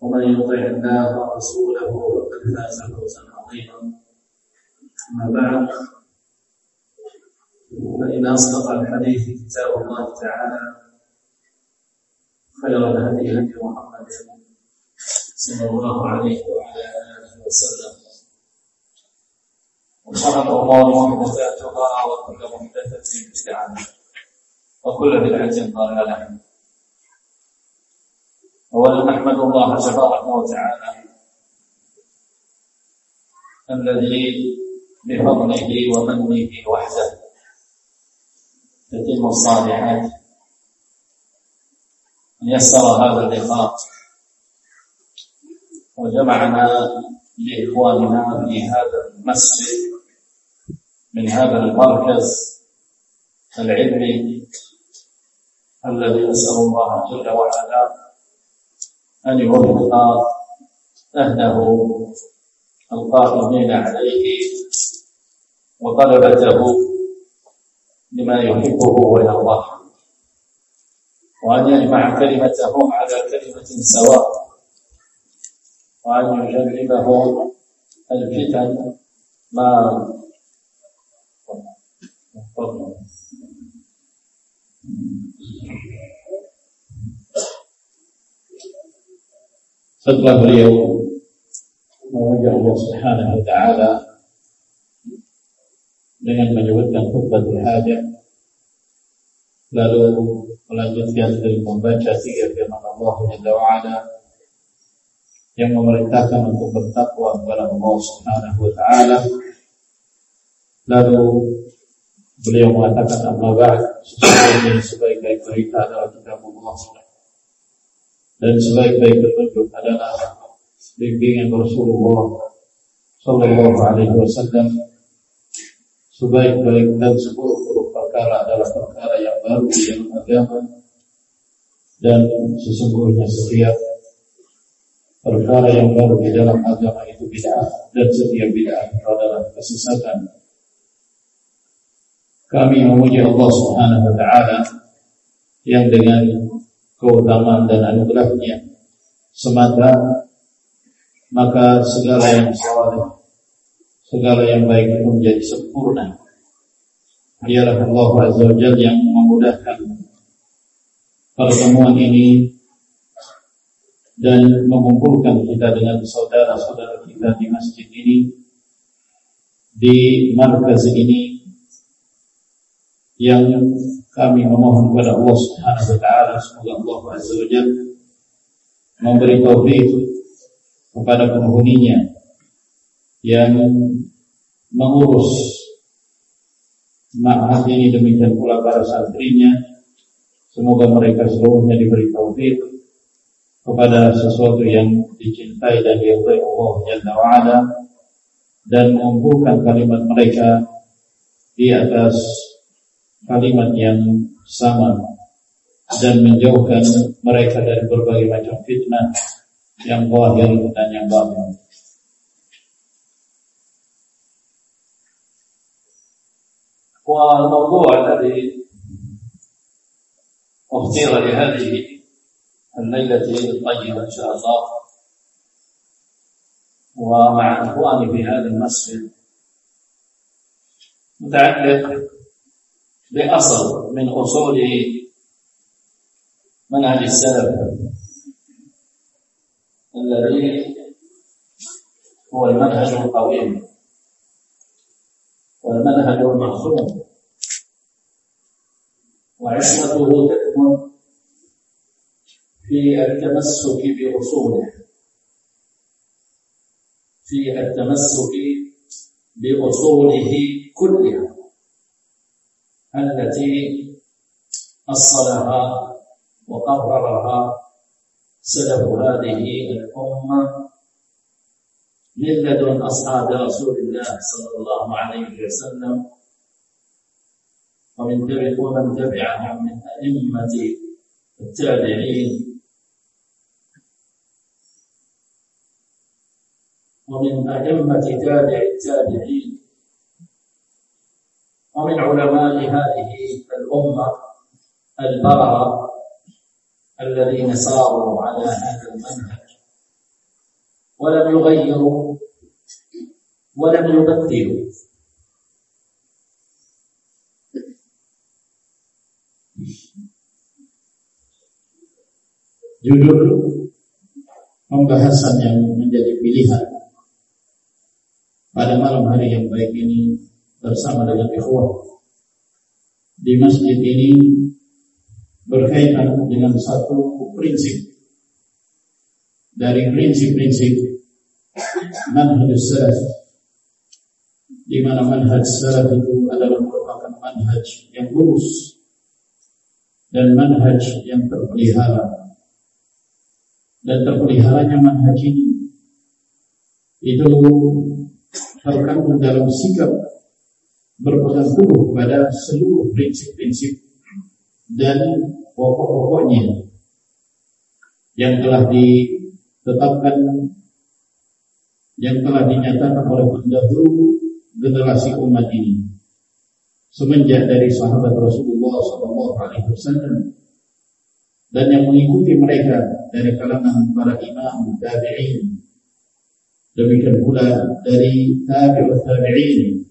ومن يطع الله ورسوله فقد فاز فوزا عظيما. أما بعد فإن أصدق الحديث كتاب الله تعالى خير الهدي هدي محمد صلى الله عليه وعلى آله وسلم. وشر الأمور محدثاتها وكل محدثة بدعة وكل بدعة ضلالة. أولا نحمد الله تبارك وتعالى الذي بفضله ومنه وحده تتم الصالحات أن يسر هذا اللقاء وجمعنا لإخواننا في هذا المسجد من هذا المركز العلمي الذي نسأل الله جل وعلا أن يوفق أهله القائمين عليه وطلبته لما يحبه ويرضاه. وأن يجمع كلمتهم على كلمة سواء. وأن يجنبه الفتن ما setelah beliau memuji Allah Subhanahu wa taala dengan menyebutkan khutbatul hajat lalu melanjutkan dari membaca tiga firman Allah Jalla wa ala yang memerintahkan untuk bertakwa kepada Allah Subhanahu wa taala. Lalu beliau mengatakan ba'd sesungguhnya sebaik-baik berita adalah kitab Allah dan sebaik-baik petunjuk adalah bimbingan Rasulullah Sallallahu Alaihi Wasallam. Sebaik-baik dan seburuk-buruk perkara adalah perkara yang baru di dalam agama dan sesungguhnya setiap perkara yang baru di dalam agama itu bid'ah dan setiap bid'ah itu adalah kesesatan. Kami memuji Allah Subhanahu wa taala yang dengan keutamaan dan anugerahnya. Semata maka segala yang saleh segala yang baik itu menjadi sempurna. Dialah Allah Azza wa yang memudahkan pertemuan ini dan mengumpulkan kita dengan saudara-saudara kita di masjid ini di markas ini yang kami memohon kepada Allah semoga Allah Azza wa Jalla memberi taufik kepada penghuninya yang mengurus ma'had ini demikian pula para santrinya. Semoga mereka seluruhnya diberi taufik kepada sesuatu yang dicintai dan diridhai Allah Jalla wa ala dan mengumpulkan kalimat mereka di atas kalimat yang sama dan menjauhkan mereka dari berbagai macam fitnah yang zahir dan yang batin. والموضوع الذي اختير لهذه الليلة الطيبة إن شاء الله ومع إخواني في هذا المسجد متعلق بأصل من أصول منهج السلف؟ الذي هو المنهج القويم والمنهج المعصوم وعصمته تكمن في التمسك بأصوله. في التمسك بأصوله كلها التي أصلها وقررها سلف هذه الأمة من لدن أصحاب رسول الله صلى الله عليه وسلم. ومن ومن تبعهم من أئمة التابعين. ومن أئمة تابع التابعين. ومن علماء هذه الأمة البررة. الذين ساروا على هذا المنهج ولم يغيروا ولم يبدلوا Judul pembahasan yang menjadi pilihan pada malam hari yang baik ini bersama dengan ikhwah di masjid ini berkaitan dengan satu prinsip. Dari prinsip-prinsip manhaj salaf di mana manhaj salaf itu adalah merupakan manhaj yang lurus dan manhaj yang terpelihara. Dan terpeliharanya manhaj ini itu terkandung dalam sikap berpegang teguh kepada seluruh prinsip-prinsip dan pokok-pokoknya yang telah ditetapkan yang telah dinyatakan oleh pendahulu generasi umat ini. Semenjak dari sahabat Rasulullah SAW dan yang mengikuti mereka dari kalangan para imam tabi'in. Demikian pula dari tabi'ut tabi'in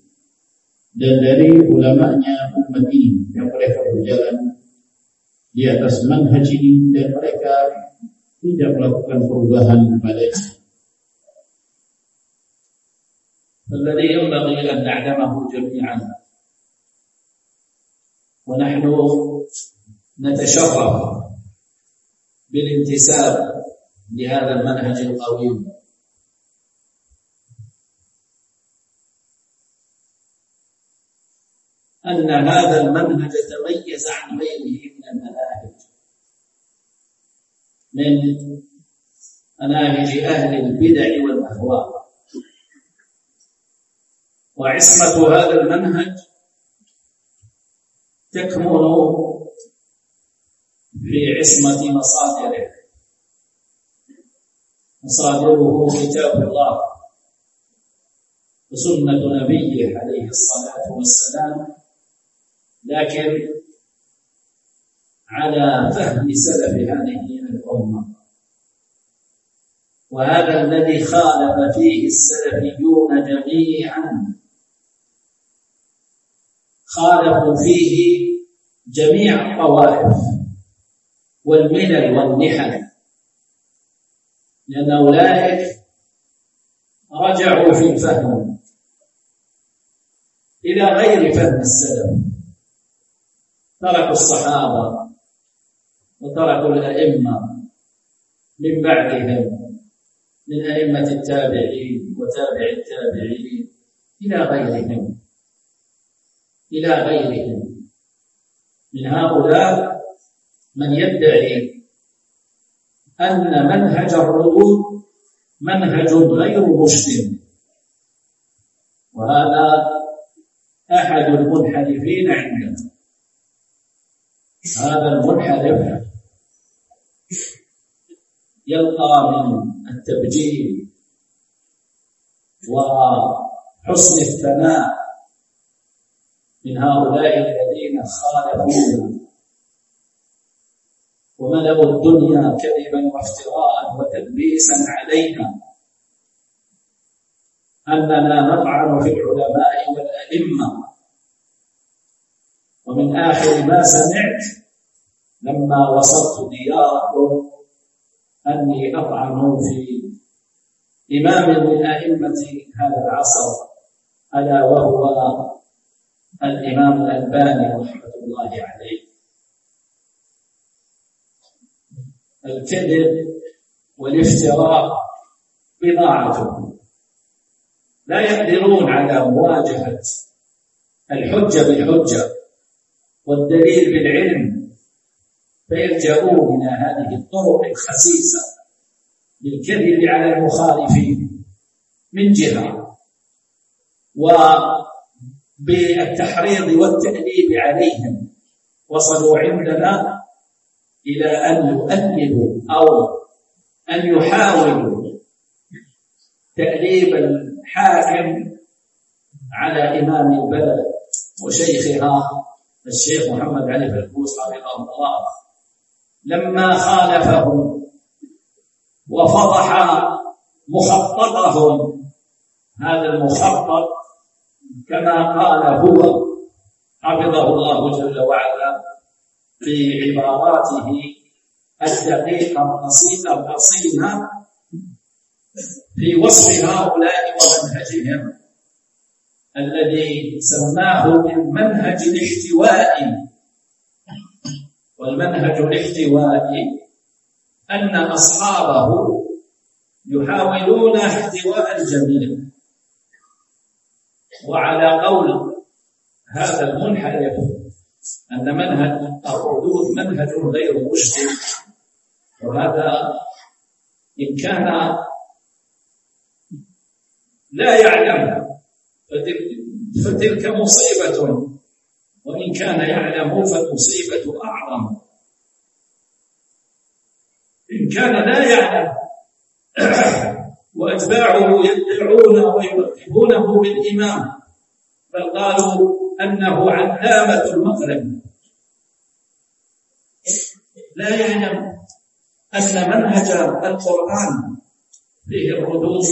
dan dari ulamanya umat ini yang mereka berjalan di atas manhaj ini dan mereka tidak melakukan perubahan padanya الذي ينبغي أن نعلمه جميعا ونحن نتشرف بالانتساب لهذا المنهج القويم أن هذا المنهج تميز عن غيره من المناهج. من مناهج أهل البدع والأهواء. وعصمة هذا المنهج تكمن في عصمة مصادره. مصادره كتاب الله وسنة نبيه عليه الصلاة والسلام. لكن على فهم سلف هذه الأمة. وهذا الذي خالف فيه السلفيون جميعا. خالفوا فيه جميع الطوائف والملل والنحل لأن أولئك رجعوا في الفهم إلى غير فهم السلف. تركوا الصحابة وتركوا الأئمة من بعدهم من أئمة التابعين وتابع التابعين إلى غيرهم إلى غيرهم. من هؤلاء من يدعي أن منهج الردود منهج غير مسلم. وهذا أحد المنحرفين عندنا. هذا المنحرف يلقى من التبجيل وحسن الثناء من هؤلاء الذين خالفونا وملأوا الدنيا كذبا وافتراء وتلبيسا علينا أننا نطعن في العلماء والأئمة. ومن آخر ما سمعت لما وصلت دياركم أني أطعن في إمام من أئمة هذا العصر ألا وهو الإمام الألباني رحمة الله عليه. الكذب والافتراء بضاعتهم. لا يقدرون على مواجهة الحجة بالحجة. والدليل بالعلم فيلجؤون إلى هذه الطرق الخسيسة للكذب على المخالفين من جهة وبالتحريض والتأديب عليهم وصلوا عندنا إلى أن يؤدبوا أو أن يحاولوا تأديب الحاكم على إمام البلد وشيخها الشيخ محمد علي فلفوس حفظه الله. لما خالفهم وفضح مخططهم هذا المخطط كما قال هو حفظه الله جل وعلا في عباراته الدقيقة البسيطة الأصيلة في وصف هؤلاء ومنهجهم. الذي سماه بالمنهج الاحتوائي والمنهج الاحتوائي أن أصحابه يحاولون احتواء الجميع. وعلى قول هذا المنحرف أن منهج الردود منهج غير مجدي وهذا إن كان لا يعلم فتلك مصيبة. وإن كان يعلم فالمصيبة أعظم. إن كان لا يعلم وأتباعه يدعون ويلقبونه بالإمام بل قالوا أنه علامة المغرب. لا يعلم أن منهج القرآن فيه الردود.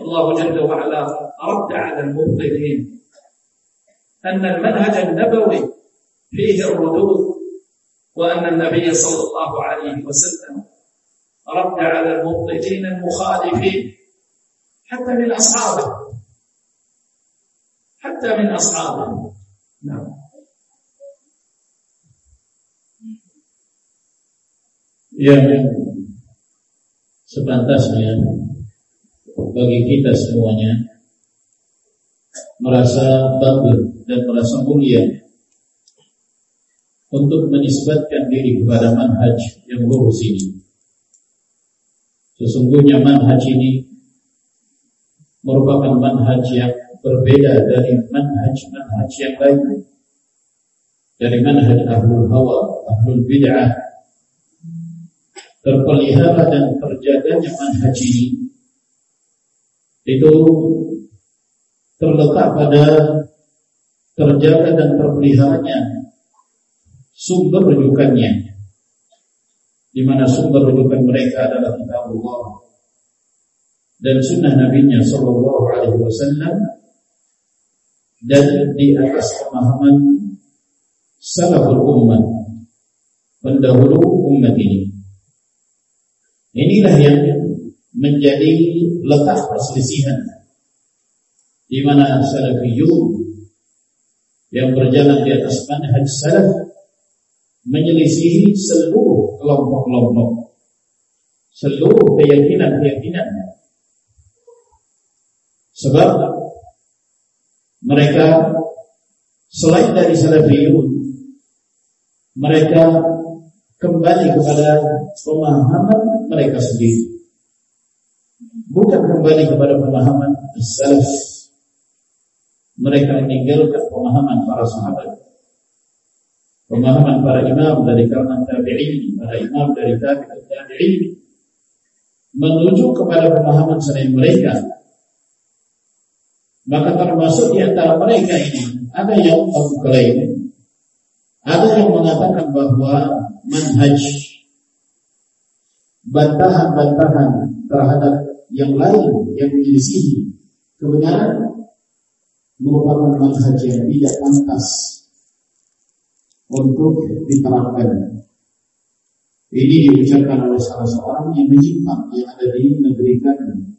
الله جل وعلا رد على المبطلين أن المنهج النبوي فيه الردود وأن النبي صلى الله عليه وسلم رد على المبطلين المخالفين حتى من أصحابه. حتى من أصحابه. نعم. Yang sepantasnya. Bagi kita semuanya merasa bangga dan merasa mulia untuk menisbatkan diri kepada manhaj yang lurus ini. Sesungguhnya manhaj ini merupakan manhaj yang berbeda dari manhaj-manhaj yang lain. Dari manhaj ahlul hawa, ahlul bid'ah. Terpelihara dan terjaganya manhaj ini itu terletak pada terjaga dan terpeliharanya sumber rujukannya. Di mana sumber rujukan mereka adalah kitab Allah dan sunnah nabinya sallallahu alaihi wasallam. Dan di atas pemahaman salaful ummah pendahulu umat ini. Inilah yang menjadi letak perselisihan. Di mana salafiyun yang berjalan di atas manhaj salaf menyelisihi seluruh kelompok-kelompok seluruh keyakinan-keyakinan sebab mereka selain dari salafiyun mereka kembali kepada pemahaman mereka sendiri bukan kembali kepada pemahaman salaf mereka meninggalkan pemahaman para sahabat. Pemahaman para imam dari kalangan tabi'in para imam dari tabi'in tabi'in. Menuju kepada pemahaman selain mereka. Maka termasuk di antara mereka ini ada yang mengklaim ada yang mengatakan bahwa manhaj bantahan-bantahan terhadap yang lain yang menyelisihi kebenaran merupakan manhaj yang tidak pantas untuk diterapkan. Ini diucapkan oleh salah seorang yang menyimpang yang ada di negeri kami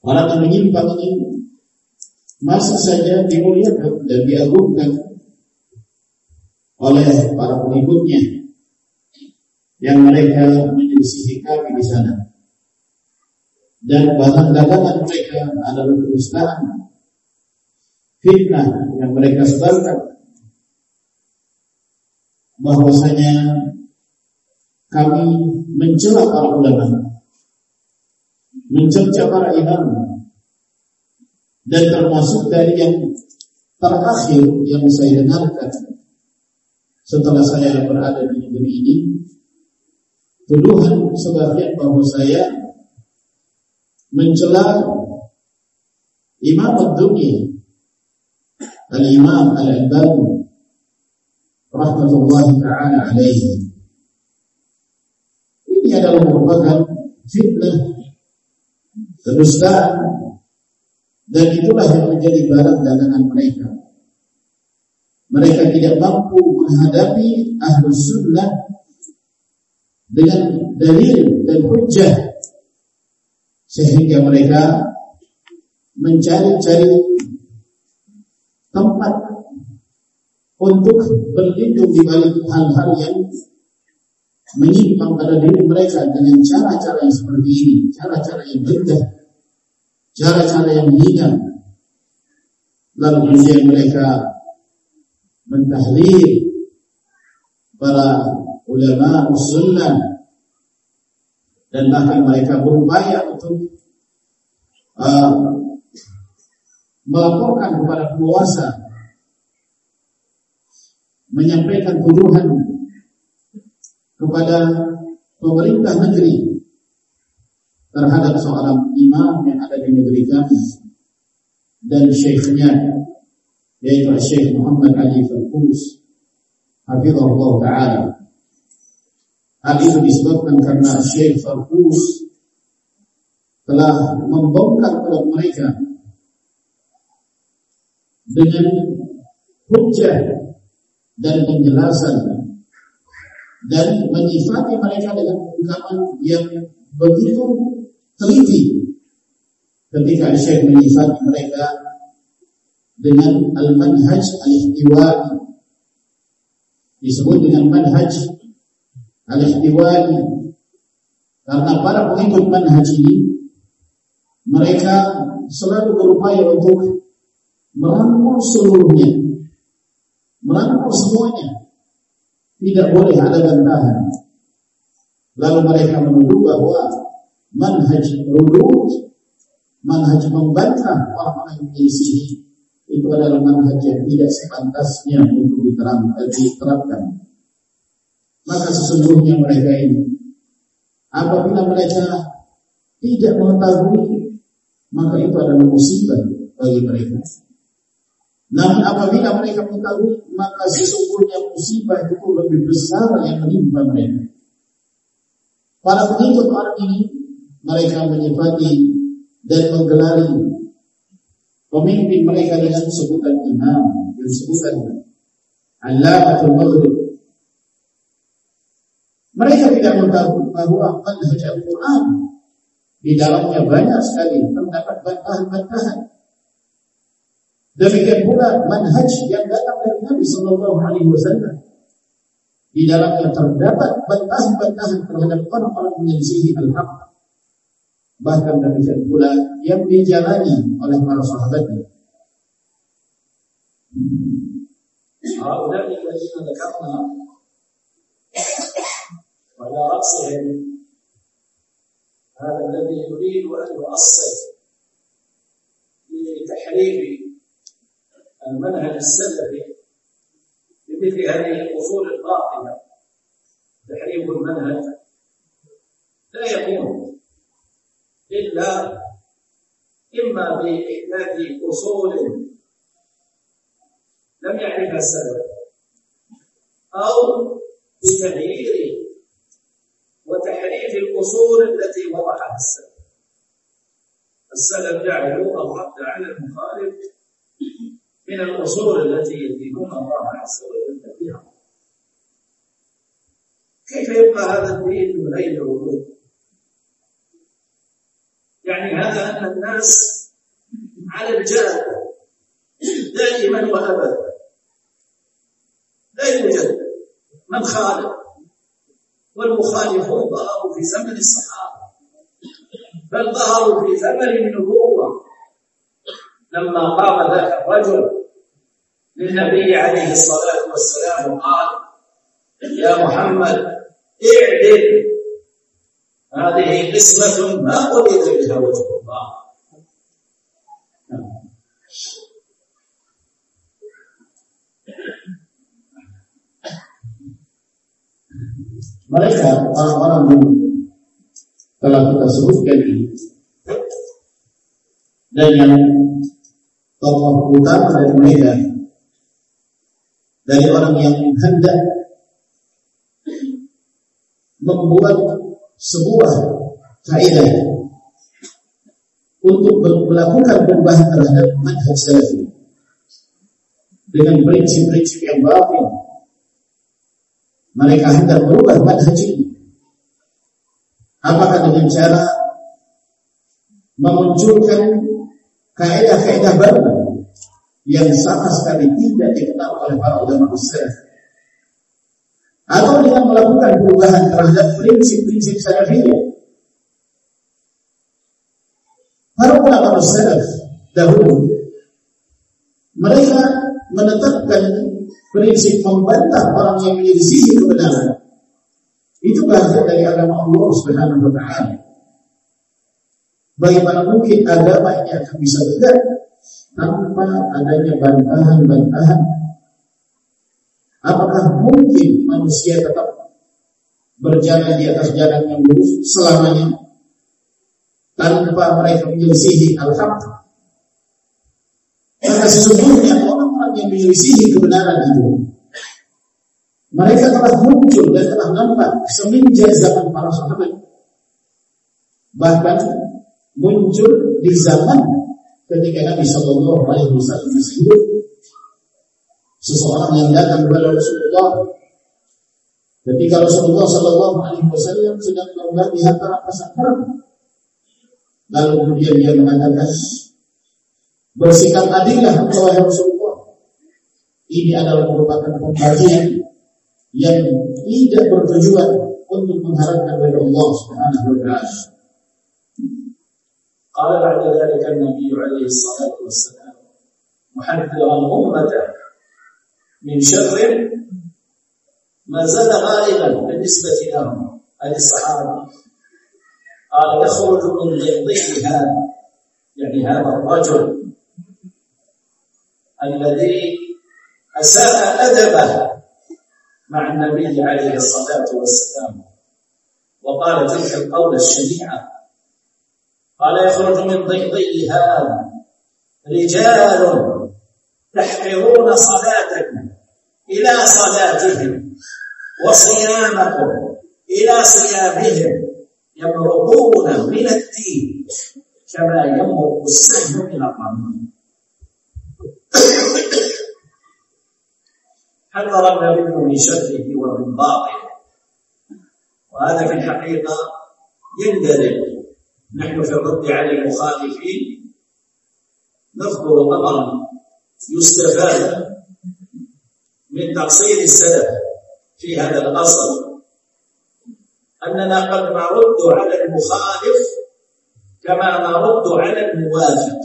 Orang yang menyimpang ini masih saja dimuliakan dan diagungkan oleh para pengikutnya yang mereka menyelisihi kami di sana. Dan bahan dagangan mereka adalah kedustaan, fitnah yang mereka sebarkan. Bahwasanya kami mencela para ulama, mencerca para imam, dan termasuk dari yang terakhir yang saya dengarkan setelah saya berada di negeri ini, tuduhan sebagian bahwa saya mencela imam dunia al-imam al-albani rahmatullahi ta'ala alaihi. Ini adalah merupakan fitnah kedustaan dan itulah yang menjadi barang dagangan mereka. Mereka tidak mampu menghadapi ahlus sunnah dengan dalil dan hujjah sehingga mereka mencari-cari tempat untuk berlindung di balik hal-hal yang menyimpang pada diri mereka dengan cara-cara yang seperti ini, cara-cara yang rendah, cara-cara yang hina. Lalu kemudian mereka mentahlil para ulama sunnah dan bahkan mereka berupaya untuk uh, melaporkan kepada penguasa menyampaikan tuduhan kepada pemerintah negeri terhadap seorang imam yang ada di negeri kami dan syekhnya yaitu Syekh Muhammad Ali Farkus hafizahullah taala hal itu disebabkan karena Syekh Farkus telah membongkar kepada mereka dengan hujah dan penjelasan dan menyifati mereka dengan ungkapan yang begitu teliti ketika Syekh menyifati mereka dengan al-manhaj al-ihtiwai disebut dengan manhaj al-ihtiwai karena para pengikut manhaj ini mereka selalu berupaya untuk merangkul seluruhnya, merangkul semuanya. Tidak boleh ada bantahan. Lalu mereka menuduh bahwa manhaj rudud, manhaj membantah orang-orang yang itu adalah manhaj yang tidak sepantasnya untuk eh, diterapkan. Maka sesungguhnya mereka ini apabila mereka tidak mengetahui maka itu adalah musibah bagi mereka. Namun apabila mereka mengetahui maka sesungguhnya musibah itu lebih besar yang menimpa mereka. Para pengikut orang ini mereka menyifati dan menggelari pemimpin mereka dengan sebutan imam dan sebutan Allamatul Maghrib. Mereka tidak mengetahui bahwa manhaj Al-Quran di dalamnya banyak sekali terdapat bantahan-bantahan Demikian pula manhaj yang datang dari Nabi Sallallahu Alaihi Wasallam. Di dalamnya terdapat bantahan-bantahan terhadap orang-orang menyelisihi al-haq. Bahkan demikian pula yang dijalani oleh para sahabatnya. هؤلاء الذين ذكرنا وعلى رأسهم. هذا الذي يريد أن يؤصل لتحريف المنهج السلفي بمثل هذه الأصول الباطلة. تحريف المنهج لا يكون إلا إما بإحداث أصول لم يعرفها السلف أو بتغيير الاصول التي وضعها السلف. السلف جعلوا الرد على المخالف من الأصول التي يدينون الله عز وجل بها كيف يبقى هذا الدين من غير وجود؟ يعني هذا أن الناس على الجهل دائما وأبدا. لا يوجد من خالف. والمخالفون ظهروا في زمن الصحابة بل ظهروا في زمن النبوة. لما قام ذاك الرجل للنبي عليه الصلاة والسلام وقال يا محمد اعدل. هذه قسمة ما قبل بها وجه mereka orang-orang yang telah kita sebutkan ini dan yang tokoh utama dari mereka dari orang yang hendak membuat sebuah kaidah untuk melakukan perubahan terhadap manhaj salafi dengan prinsip-prinsip yang batin mereka hendak merubah manhaj ini. Apakah dengan cara memunculkan kaidah-kaidah baru yang sama sekali tidak dikenal oleh para ulama besar atau dengan melakukan perubahan terhadap prinsip-prinsip salafiyah para ulama besar dahulu mereka menetapkan prinsip membantah orang yang menyelisihi kebenaran itu bagian dari agama Allah Subhanahu wa taala. Bagaimana mungkin agama ini akan bisa tegak tanpa adanya bantahan-bantahan? Apakah mungkin manusia tetap berjalan di atas jalan yang lurus selamanya tanpa mereka menyelisihi al-haq? Karena sesungguhnya orang yang menyelisihi kebenaran itu. Mereka telah muncul dan telah nampak semenjak zaman para sahabat. Bahkan muncul di zaman ketika Nabi Shallallahu Alaihi Wasallam seseorang yang datang kepada Rasulullah. Ketika Rasulullah Shallallahu Alaihi Wasallam sedang melanggar di antara pasang lalu kemudian dia mengatakan bersikap adillah wahai Rasulullah ini adalah merupakan pembagian yang tidak bertujuan untuk mengharapkan dari Allah Subhanahu wa taala. قال بعد ذلك النبي عليه الصلاة والسلام محذرا أمته من شر ما زال غالبا بالنسبة لهم أي الصحابة قال يخرج من هذا يعني هذا الرجل الذي أساء أدبه مع النبي عليه الصلاة والسلام. وقال تلك القول الشنيعة قال يخرج من ضيضي هذا رجال تحقرون صلاتكم إلى صلاتهم وصيامكم إلى صيامهم يمرقون من الدين كما يمرق السهم من الرمي حذر النبي من شره ومن باطله؟ وهذا في الحقيقة يندرج. نحن في الرد على المخالفين نذكر أمرا يستفاد من تقصير السلف في هذا الأصل أننا قد نرد على المخالف كما نرد على الموافق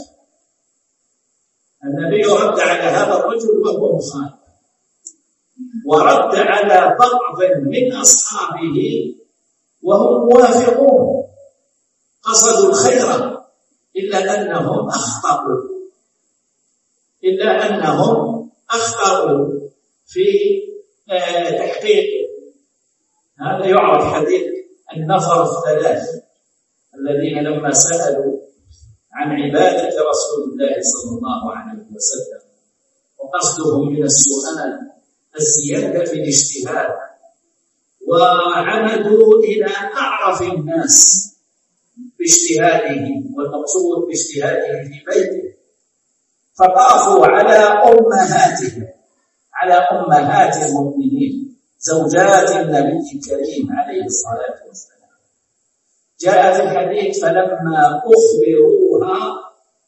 النبي رد على هذا الرجل وهو مخالف. ورد على بعض من أصحابه وهم موافقون قصدوا الخير إلا أنهم أخطأوا. إلا أنهم أخطأوا في آه، تحقيق. هذا يعرف حديث النفر الثلاث الذين لما سألوا عن عبادة رسول الله صلى الله عليه وسلم وقصدهم من السؤال الزيادة في الاجتهاد وعمدوا إلى أعرف الناس باجتهاده والمقصود باجتهاده في بيته. فطافوا على أمهاتهم على أمهات المؤمنين زوجات النبي الكريم عليه الصلاة والسلام. جاء في الحديث فلما أخبروها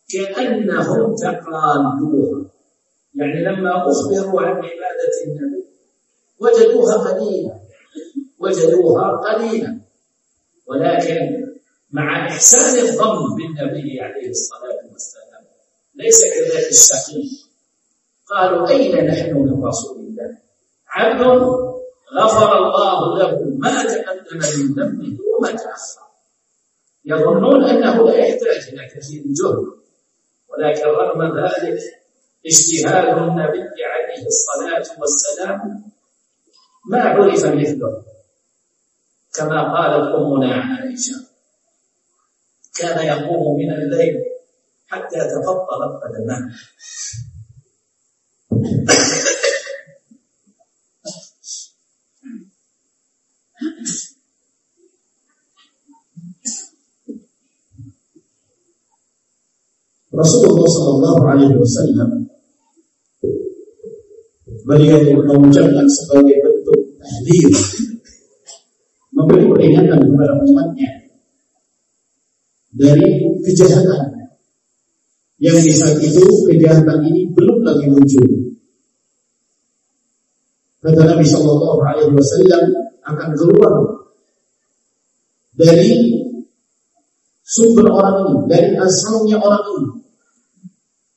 كأنهم تقالوها. يعني لما أخبروا عن عبادة النبي وجدوها قليلة وجدوها قليلا. ولكن مع إحسان الظن بالنبي عليه الصلاة والسلام ليس كذلك الشقي. قالوا أين نحن من رسول الله؟ عبد غفر الله له ما تقدم من ذنبه وما تأخر. يظنون أنه لا يحتاج إلى كثير جهد ولكن رغم ذلك اجتهاد النبي عليه الصلاة والسلام. ما عرف مثله؟ كما قالت أمنا عائشة. كان يقوم من الليل حتى تفطرت قدماه Rasulullah Shallallahu Alaihi Wasallam beliau mengucapkan sebagai bentuk tahdir memberi peringatan kepada umatnya dari kejahatan yang di saat itu kejahatan ini belum lagi muncul. Kata Nabi Shallallahu Alaihi Wasallam akan keluar dari sumber orang ini, dari asalnya orang ini,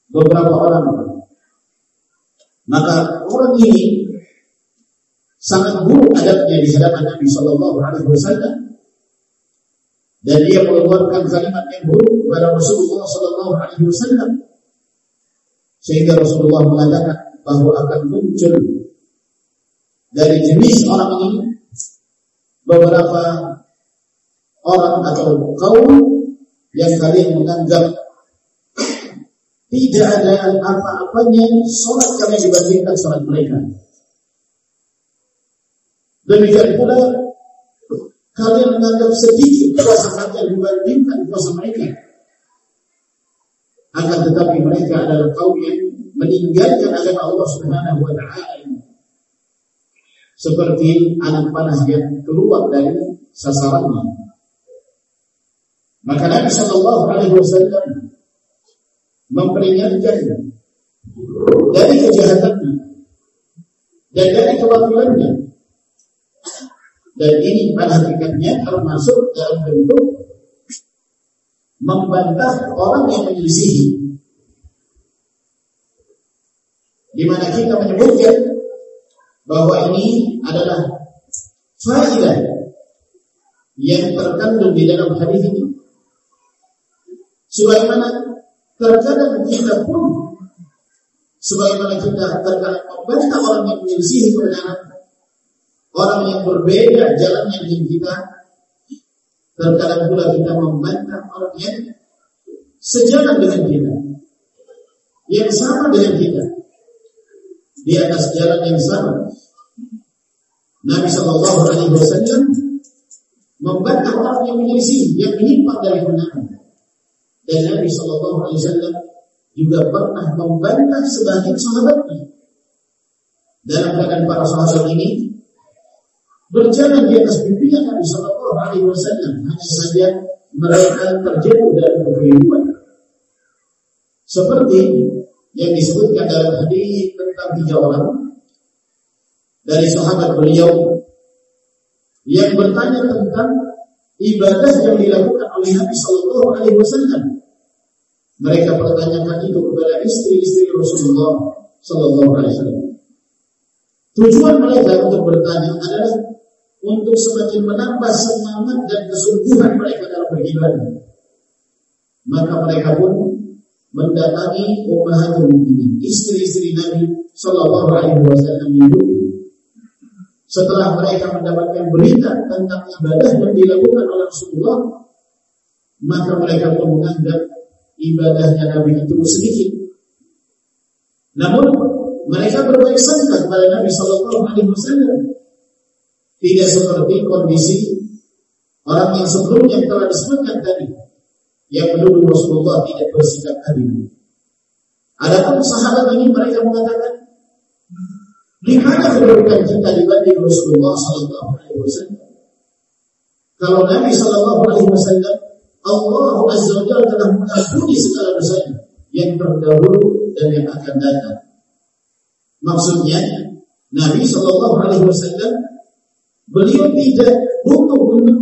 beberapa orang. Maka orang ini sangat buruk adabnya di hadapan Nabi Shallallahu Alaihi Wasallam. Dan dia mengeluarkan kalimat yang buruk kepada Rasulullah Shallallahu Alaihi Wasallam. Sehingga Rasulullah mengatakan bahwa akan muncul dari jenis orang ini beberapa orang atau kaum yang kalian menganggap tidak ada apa-apanya sholat kalian dibandingkan sholat mereka. Demikian pula kalian menganggap sedikit puasa kalian dibandingkan puasa mereka. Akan tetapi mereka adalah kaum yang meninggalkan agama Allah Subhanahu wa taala seperti anak panah yang keluar dari sasarannya. Maka Nabi Shallallahu Alaihi Wasallam memperingatkan dari kejahatannya. Dan dari kewakilannya dan ini pada hakikatnya termasuk dalam bentuk membantah orang yang menyelisihi. Di mana kita menyebutkan bahwa ini adalah faedah yang terkandung di dalam hadis ini. Sebagaimana Terkadang kita pun sebagaimana kita terkadang membantah orang yang menyelisihi kebenaran, orang yang berbeda jalannya dengan kita, terkadang pula kita membantah orang yang sejalan dengan kita, yang sama dengan kita, di atas jalan yang sama. Nabi Shallallahu Alaihi Wasallam membantah orang yang menyelisih, yang menyimpang dari kebenaran. Dan Nabi Shallallahu Alaihi Wasallam juga pernah membantah sebagian sahabatnya. Dalam keadaan para sahabat ini berjalan di atas bimbingan Nabi Shallallahu Alaihi Wasallam, hanya saja mereka terjatuh dalam kekeliruan. Seperti yang disebutkan dalam hadis tentang tiga orang dari sahabat beliau yang bertanya tentang ibadah yang dilakukan oleh Nabi Shallallahu Alaihi Wasallam mereka pertanyakan itu kepada istri-istri Rasulullah Sallallahu Alaihi Wasallam. Tujuan mereka untuk bertanya adalah untuk semakin menambah semangat dan kesungguhan mereka dalam beribadah. Maka mereka pun mendatangi ummahatul mukminin, istri-istri Nabi Sallallahu Alaihi Wasallam hidup. Setelah mereka mendapatkan berita tentang ibadah yang dilakukan oleh Rasulullah, maka mereka pun menganggap ibadahnya Nabi itu sedikit. Namun mereka berbaik sangka kepada Nabi Shallallahu Alaihi Wasallam. Tidak seperti kondisi orang yang sebelumnya telah disebutkan tadi yang menuduh Rasulullah tidak bersikap adil. Adapun sahabat ini mereka mengatakan, di mana kedudukan kita dibanding Rasulullah Sallallahu Alaihi Wasallam? Kalau Nabi Shallallahu Alaihi Wasallam Allah Azza wa Jalla telah mengampuni segala dosanya yang terdahulu dan yang akan datang. Maksudnya Nabi Shallallahu Alaihi Wasallam beliau tidak butuh untuk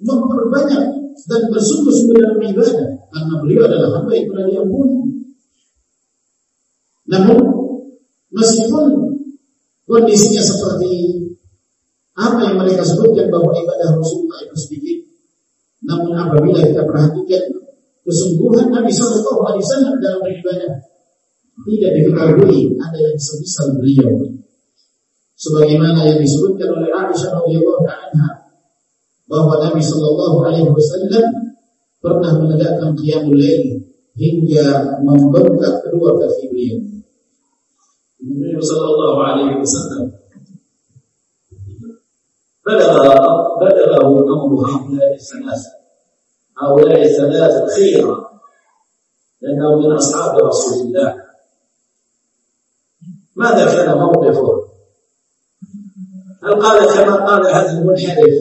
memperbanyak dan bersungguh-sungguh dalam ibadah karena beliau adalah hamba yang telah diampuni. Namun meskipun kondisinya seperti apa yang mereka sebutkan bahwa ibadah Rasulullah itu sedikit, namun apabila kita perhatikan kesungguhan Nabi Shallallahu Alaihi Wasallam dalam beribadah, tidak diketahui ada yang sebisal beliau. Sebagaimana yang disebutkan oleh Aisyah radhiyallahu anha bahwa Nabi Shallallahu Alaihi Wasallam pernah menegakkan qiyamul lail hingga membengkak kedua kaki beliau. Nabi Shallallahu Alaihi Wasallam بلغ بلغه امر هؤلاء الثلاثه هؤلاء الثلاثه خيرا لأنه من أصحاب رسول الله. ماذا كان موقفه؟ هل قال كما قال هذا المنحرف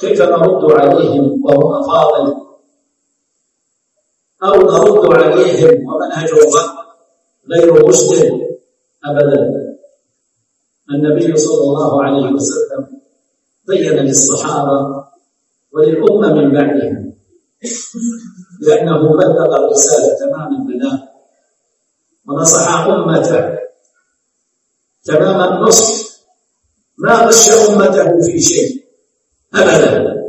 كيف نرد عليهم وهم أفاضل؟ أو نرد عليهم ومنهجهم غير مسلم ابدا؟ النبي صلى الله عليه وسلم بين للصحابة وللأمة من بعدهم لأنه بلغ الرسالة تمام البلاغ ونصح أمته. تمام النصح ما غش أمته في شيء. أبدا.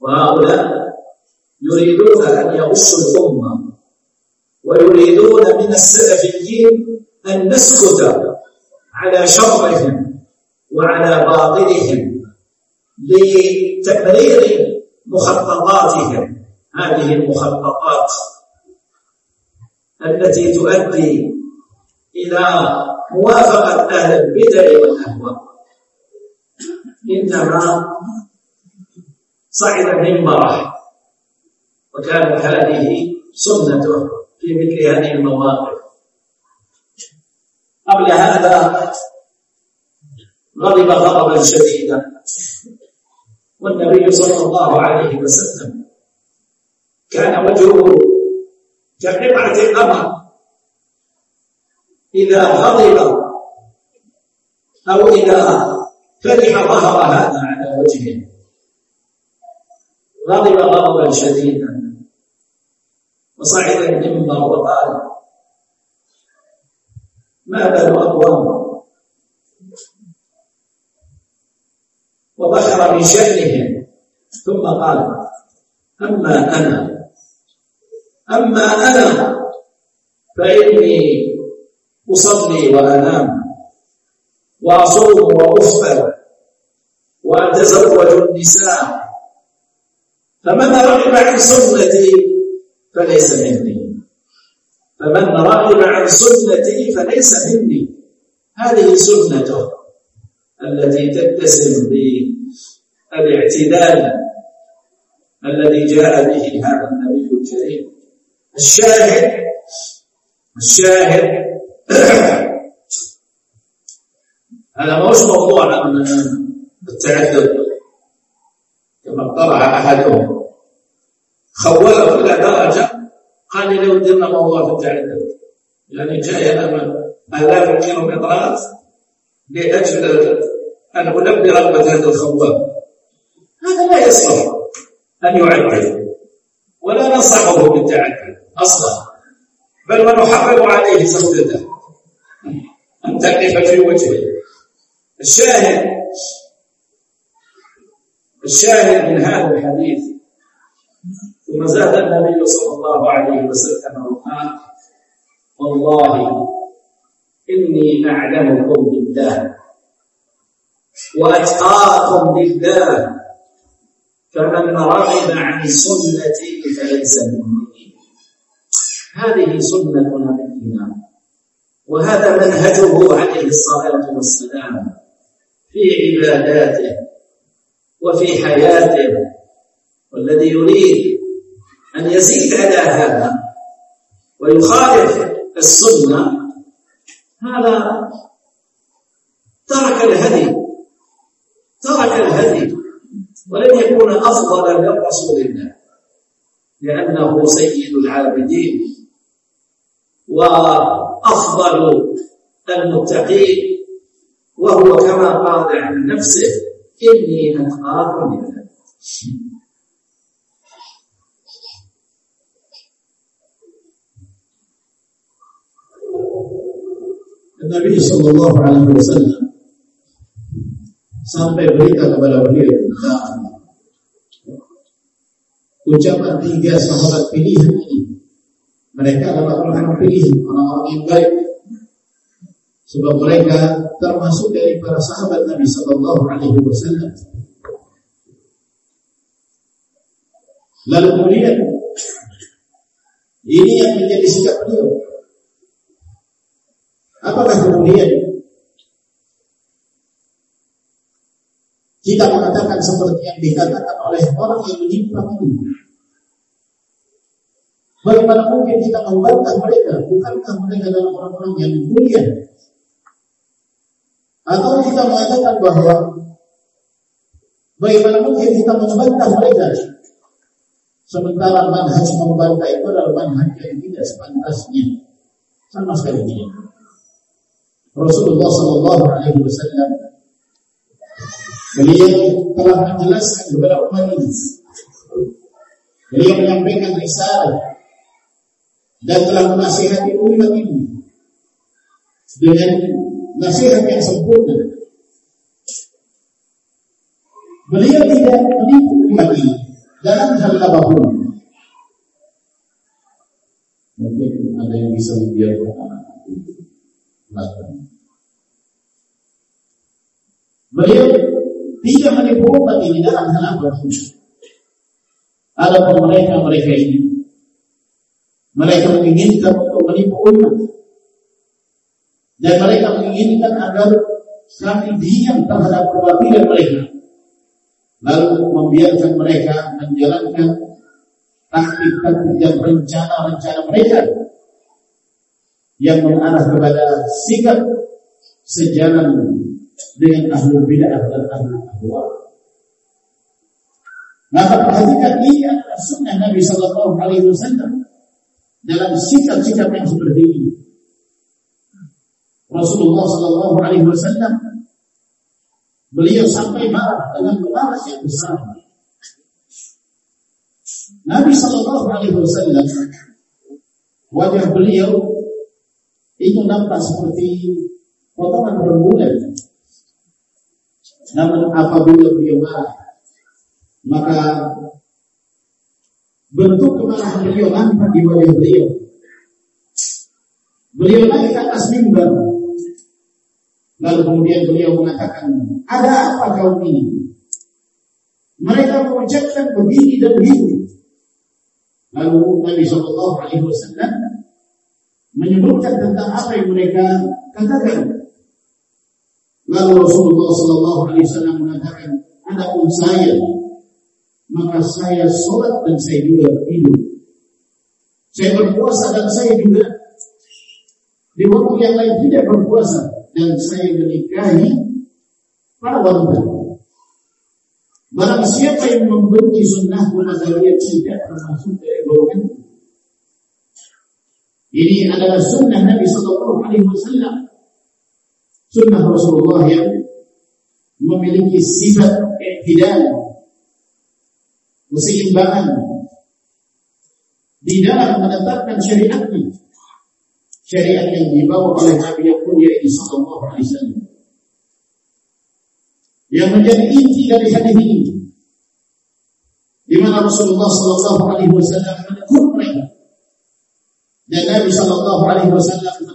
وهؤلاء يريدون أن يغشوا الأمة. ويريدون من السلفيين أن نسكت على شرهم وعلى باطلهم. لتمرير مخططاتهم. هذه المخططات التي تؤدي إلى موافقة أهل البدع والأهواء. إنما صعد منبره وكانت هذه سنته في مثل هذه المواقف. قبل هذا غضب غضبا شديدا. والنبي صلى الله عليه وسلم كان وجهه كقطعة القمر إذا غضب أو إذا فرح ظهر هذا على وجهه. غضب غضبا شديدا وصعد المنبر وقال ما بال أقوام وذكر من شأنهم ثم قال أما أنا أما أنا فإني أصلي وأنام وأصوم وأفطر وأتزوج النساء. فمن رغب عن سنتي فليس مني. فمن رغب عن سنتي فليس مني. هذه سنته. التي تتسم بالاعتدال الذي جاء به هذا النبي الكريم. الشاهد الشاهد. هذا ما موضوع التعدد. كما اقترح أحدهم. خوله إلى درجة. قال لي لو درنا موضوع في التعدد. يعني جاي أنا الاف الكيلومترات لأجل أن البي رغبه هذا الخواب هذا لا يصلح أن يعدل ولا ننصحه بالتعدد أصلا. بل ونحرم عليه سودته أن تقف في وجهه. الشاهد الشاهد من هذا الحديث ثم زاد النبي صلى الله عليه وسلم وقال والله إني أعلمكم بالله. وأتقاكم لله. فمن رغب عن سنتي فليس مني هذه سنة نبينا. وهذا منهجه عليه الصلاة والسلام. في عباداته وفي حياته. والذي يريد أن يزيد على هذا ويخالف السنة هذا ترك الهدي. ترك الهدي ولن يكون أفضل من رسول الله لأنه سيد العابدين وأفضل المتقين وهو كما قال عن نفسه إني أتقاكم لله Nabi Shallallahu Alaihi Wasallam sampai berita kepada beliau tentang ucapan tiga sahabat pilihan ini. Mereka adalah orang pilihan, orang-orang yang baik. Sebab mereka termasuk dari para sahabat Nabi Shallallahu Alaihi Wasallam. Lalu kemudian ini yang menjadi sikap beliau. Apakah kemudian kita mengatakan seperti yang dikatakan oleh orang yang menyimpang ini? Bagaimana mungkin kita membantah mereka? Bukankah mereka adalah orang-orang yang mulia? Atau kita mengatakan bahwa bagaimana mungkin kita membantah mereka? Sementara manhaj membantah itu adalah manhaj yang tidak sepantasnya. Sama sekali tidak. Rasulullah Shallallahu Alaihi Wasallam beliau telah menjelaskan kepada umat ini. Beliau menyampaikan risalah dan telah menasihati umat ini dengan nasihat yang sempurna. Beliau tidak menipu umat ini dalam hal apa pun. Mungkin ada yang bisa membiarkan anak itu. Beliau tidak menipu ini dalam hal apa Ada mereka mereka ini mereka menginginkan untuk menipu umat. Dan mereka menginginkan agar kami diam terhadap kebatilan mereka. Lalu membiarkan mereka menjalankan taktik-taktik dan rencana-rencana mereka yang mengarah kepada sikap sejalan dengan ahli bid'ah dan ahli ahwa. Maka perhatikan ini adalah sunnah Nabi Sallallahu Alaihi Wasallam dalam sikap-sikap yang seperti ini. Rasulullah Sallallahu Alaihi Wasallam beliau sampai marah dengan marah yang besar. Nabi Sallallahu Alaihi Wasallam wajah beliau itu nampak seperti potongan rembulan. Namun apabila beliau marah, maka bentuk kemarahan beliau nampak di wajah beliau. Beliau naik ke atas mimbar. Lalu kemudian beliau mengatakan, ada apa kaum ini? Mereka mengucapkan begini dan begitu. Lalu Nabi Shallallahu Alaihi Wasallam menyebutkan tentang apa yang mereka katakan. Lalu Rasulullah Sallallahu Alaihi Wasallam mengatakan, ada pun saya, maka saya sholat dan saya juga tidur. Saya berpuasa dan saya juga di waktu yang lain tidak berpuasa dan saya menikahi para wanita. Barang siapa yang membenci sunnah dia tidak termasuk dari golongan ini adalah sunnah Nabi Sallallahu Alaihi Wasallam. Sunnah Rasulullah yang memiliki sifat tidak keseimbangan di dalam menetapkan syariatnya. Syariat yang dibawa oleh Nabi yang mulia ini Sallallahu Alaihi Wasallam. Yang menjadi inti dari hadis ini, di mana Rasulullah Sallallahu Alaihi Wasallam menegur mereka dan Nabi Shallallahu Alaihi Wasallam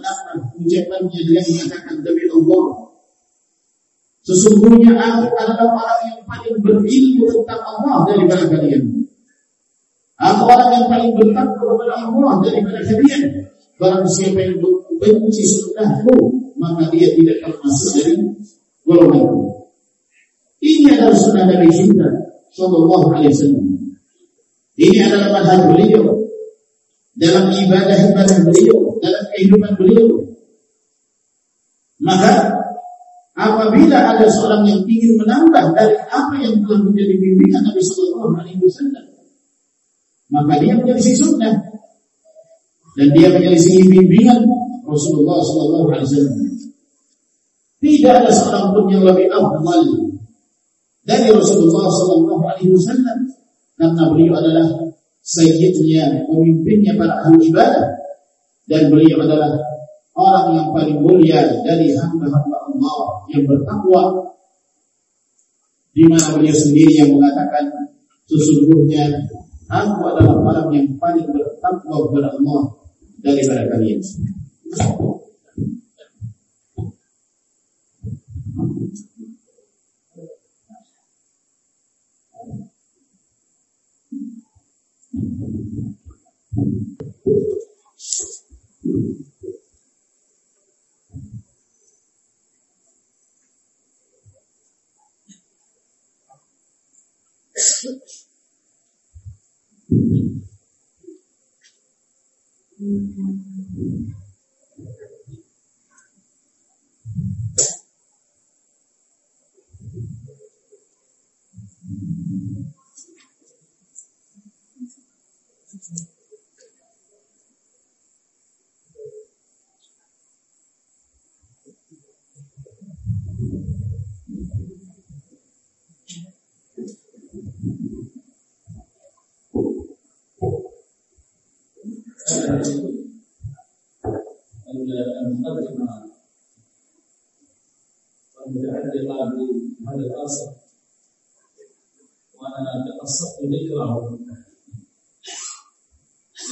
ucapannya dengan mengatakan demi Allah, sesungguhnya aku adalah orang yang paling berilmu tentang Allah daripada kalian. Aku orang yang paling bertakwa kepada Allah daripada kalian. Barang siapa yang benci sunnahku, maka dia tidak termasuk dari golonganku. Ini adalah sunnah Nabi kita Sallallahu Alaihi Wasallam. Ini adalah manhaj beliau dalam ibadah-ibadah beliau, dalam kehidupan beliau. Maka apabila ada seorang yang ingin menambah dari apa yang telah menjadi bimbingan Nabi Sallallahu Alaihi Wasallam, maka dia menyelisih sunnah. Dan dia menyelisih bimbingan Rasulullah Sallallahu Alaihi Wasallam. Tidak ada seorang pun yang lebih afdal dari Rasulullah Sallallahu Alaihi Wasallam. Karena beliau adalah sayyidnya, pemimpinnya para ahli ibadah. Dan beliau adalah orang yang paling mulia dari hamba-hamba Allah yang bertakwa di mana beliau sendiri yang mengatakan sesungguhnya aku adalah orang yang paling bertakwa kepada Allah daripada kalian. Thank you. ذكره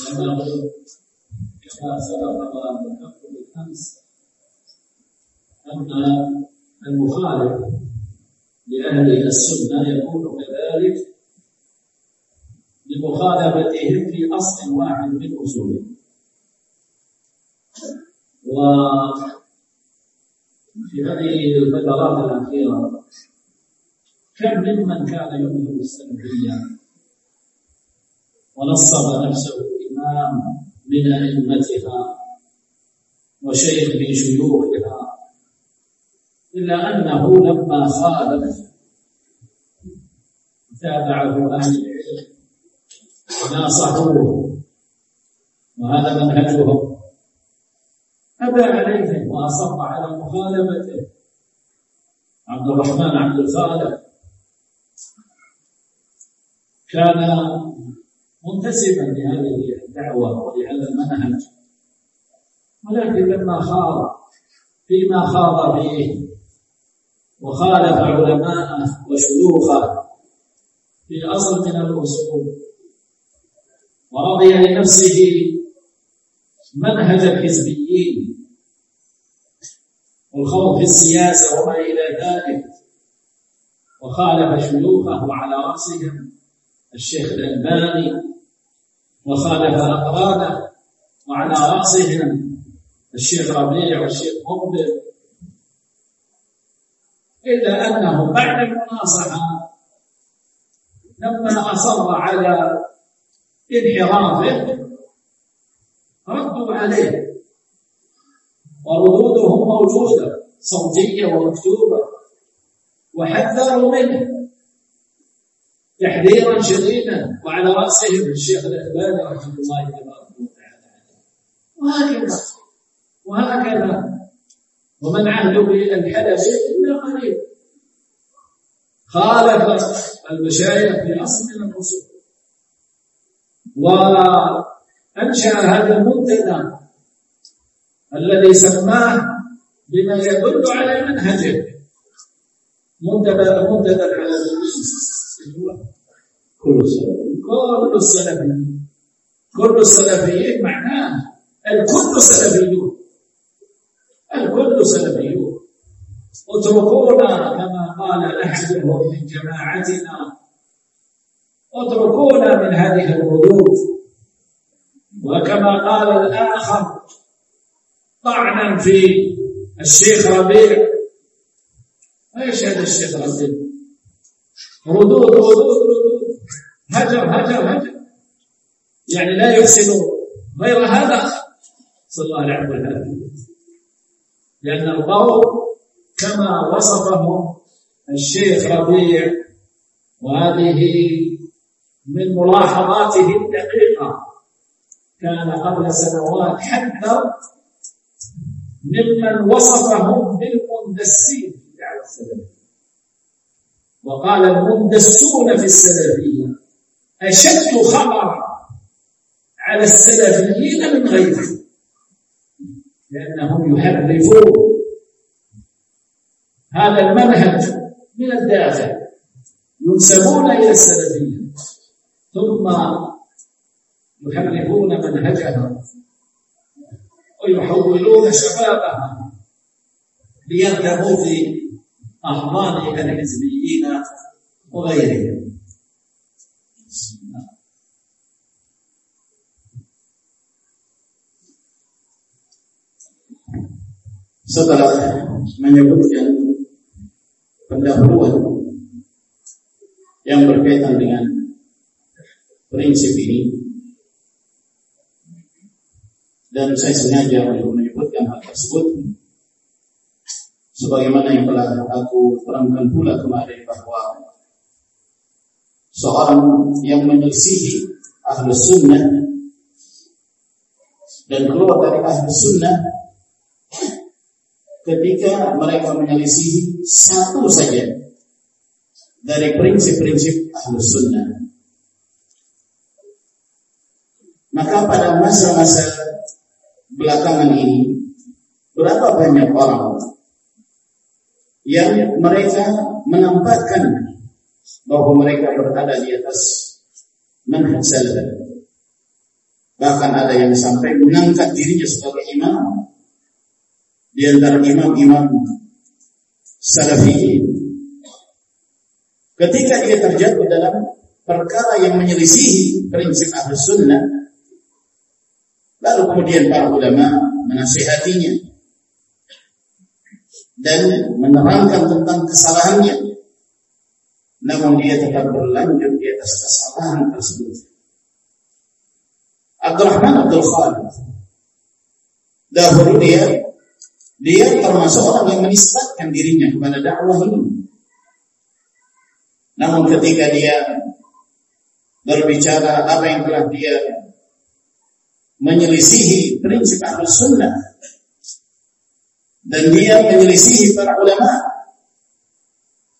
لأنه كما سبق وذكرت بالأمس أن المخالف لأهل السنة يكون كذلك لمخالفتهم في أصل واحد من أصوله وفي هذه الفترات الأخيرة كم ممن كان يؤمن بالسلبية ونصب نفسه إمام من أئمتها وشيخ من شيوخها إلا أنه لما خالف تابعه أهل العلم وناصحوه وهذا منهجهم. أبى عليهم وأصر على مخالفته. عبد الرحمن عبد الخالق كان منتسبا لهذه الدعوة ولهذا المنهج. ولكن لما خاض فيما خاض فيه وخالف علماءه وشيوخه في أصل من الأصول ورضي لنفسه منهج الحزبيين والخوض في السياسة وما إلى ذلك وخالف شيوخه على رأسهم الشيخ الألباني وخالف أقرانه وعلى رأسهم الشيخ ربيع والشيخ مقبل. إلا أنه بعد المناصحة لما أصر على انحرافه ردوا عليه. وردودهم موجودة صوتية ومكتوبة وحذروا منه. تحذيرا شديدا وعلى رأسهم الشيخ الألباني رحمة الله تبارك وتعالى. وهكذا وهكذا. ومن عهد بالحلبي إلا قليل. خالف المشايخ في أصل من الأصول أنشأ هذا المنتدى الذي سماه بما يدل على منهجه. منتدى منتدى كل السلفيين كل السلفيين. كل السلفيين معناه الكل سلفيون. الكل سلفيون. اتركونا كما قال احدهم من جماعتنا. اتركونا من هذه الردود وكما قال الآخر طعنا في الشيخ ربيع. إيش هذا الشيخ ربيع؟ ردود ردود. هجر هجر هجر. يعني لا يحسن غير هذا صلى الله عليه وسلم. لأن القول كما وصفهم الشيخ ربيع وهذه من ملاحظاته الدقيقة كان قبل سنوات حذر ممن وصفهم بالمندسين. في دعوة السلفية وقال المندسون في السلفية أشد خطرا على السلفيين من غيرهم لأنهم يحرفون هذا المنهج من الداخل ينسبون إلى السلفية ثم يحرفون منهجها ويحولون شبابها ليركبوا في أحضان الحزبيين وغيرهم setelah menyebutkan pendahuluan yang berkaitan dengan prinsip ini dan saya sengaja untuk menyebutkan hal tersebut sebagaimana yang telah aku terangkan pula kemarin bahwa seorang yang menyelisihi ahlu sunnah dan keluar dari ahlu sunnah ketika mereka menyelisihi satu saja dari prinsip-prinsip ahlus sunnah. Maka pada masa-masa belakangan ini, berapa banyak orang yang mereka menampakkan bahwa mereka berada di atas manhaj salaf. Bahkan ada yang sampai mengangkat dirinya sebagai imam di antara imam-imam salafi ketika dia terjatuh dalam perkara yang menyelisihi prinsip ahlus sunnah lalu kemudian para ulama menasihatinya dan menerangkan tentang kesalahannya. Namun dia tetap berlanjut di atas kesalahan tersebut. Abdurrahman Abdul Khalid. Dahulu dia dia termasuk orang yang menisbatkan dirinya kepada dakwah ini. Namun ketika dia berbicara apa yang telah dia menyelisihi prinsip ahlus sunnah dan dia menyelisihi para ulama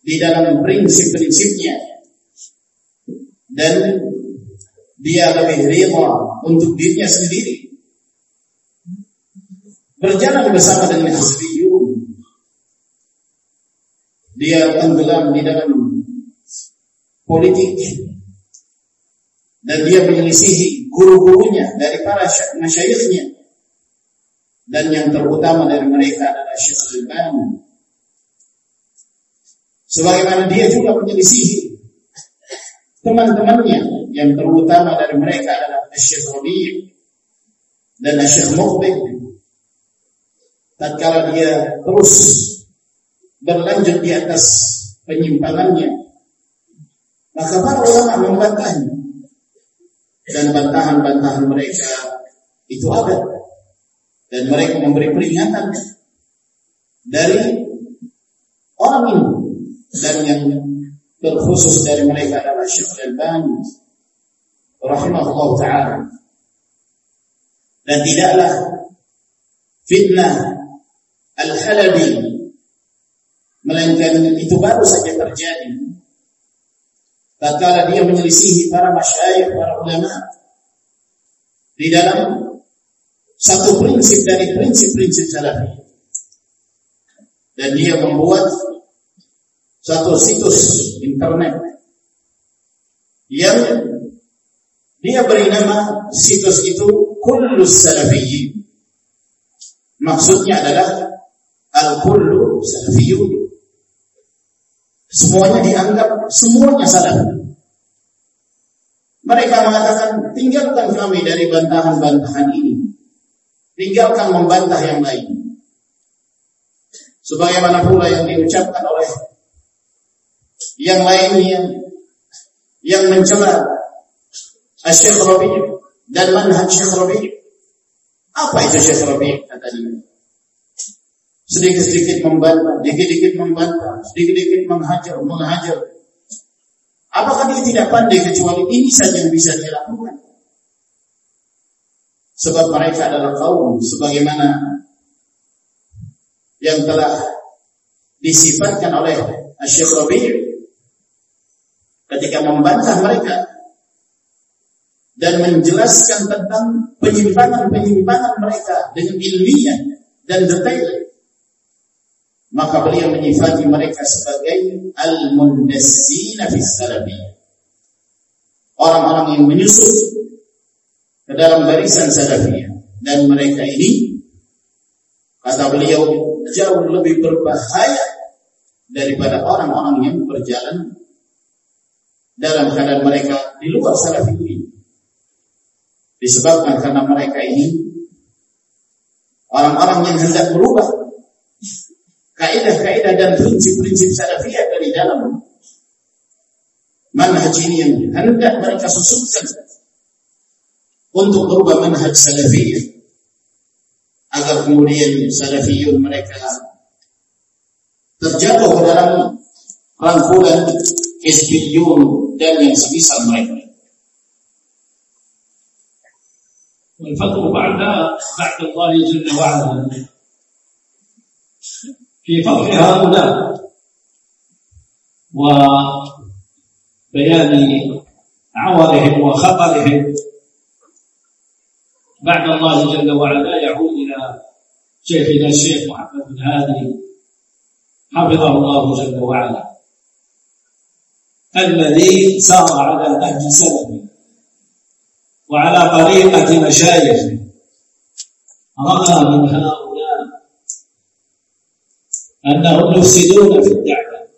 di dalam prinsip-prinsipnya. Dan dia lebih rela untuk dirinya sendiri. Berjalan bersama dengan Hizbiyun. Dia tenggelam di dalam politik. Dan dia menyelisihi guru-gurunya dari para masyayikhnya dan yang terutama dari mereka adalah Syekh Al-Albani sebagaimana dia juga menyelisihi teman-temannya yang terutama dari mereka adalah Syekh Rabi' dan Syekh Muqbil. Tatkala dia terus berlanjut di atas penyimpangannya maka para ulama membantahnya. Dan bantahan-bantahan mereka itu ada dan mereka memberi peringatan dari orang ini. Dan yang terkhusus dari mereka adalah Syekh Al-Albani rahimahullah taala. Dan tidaklah fitnah Al-Halabi melainkan itu baru saja terjadi. Tatkala dia menyelisihi para masyayikh, para ulama di dalam satu prinsip dari prinsip-prinsip salafi dan dia membuat satu situs internet yang dia beri nama situs itu Kullus Salafiyyin maksudnya adalah al-kullu salafiyun. Semuanya dianggap semuanya salah. Mereka mengatakan tinggalkan kami dari bantahan-bantahan ini. Tinggalkan membantah yang lain. Sebagaimana pula yang diucapkan oleh yang lainnya yang mencela Syekh Rabi' dan manhaj Syekh Rabi' apa itu Syekh Rabi' kata dia sedikit-sedikit membantah, sedikit-sedikit membantah, sedikit-sedikit menghajar, menghajar. Apakah dia tidak pandai kecuali ini saja yang bisa dia lakukan? Sebab mereka adalah kaum sebagaimana yang telah disifatkan oleh Syekh Rabi' ketika membantah mereka dan menjelaskan tentang penyimpangan-penyimpangan mereka dengan ilmiah dan detail maka beliau menyifati mereka sebagai al-mundassina fi salafiyah. Orang-orang yang menyusup ke dalam barisan salafiyah dan mereka ini kata beliau jauh lebih berbahaya daripada orang-orang yang berjalan dalam keadaan mereka di luar salaf ini. Disebabkan karena mereka ini orang-orang yang hendak berubah kaidah-kaidah dan prinsip-prinsip salafiyah dari dalam manhaj ini yang hendak mereka susupkan untuk merubah manhaj salafiyah agar kemudian salafiyun mereka terjatuh ke dalam rangkulan hizbiyun dan yang semisal mereka. والفضل بعد بعد الله جل وعلا في فضل هؤلاء وبيان عورهم وخطرهم بعد الله جل وعلا يعود إلى شيخنا الشيخ محمد بن هادي حفظه الله جل وعلا. الذي سار على نهج سلفه وعلى طريقة مشايخه. رأى من هؤلاء أنهم يفسدون في الدعوة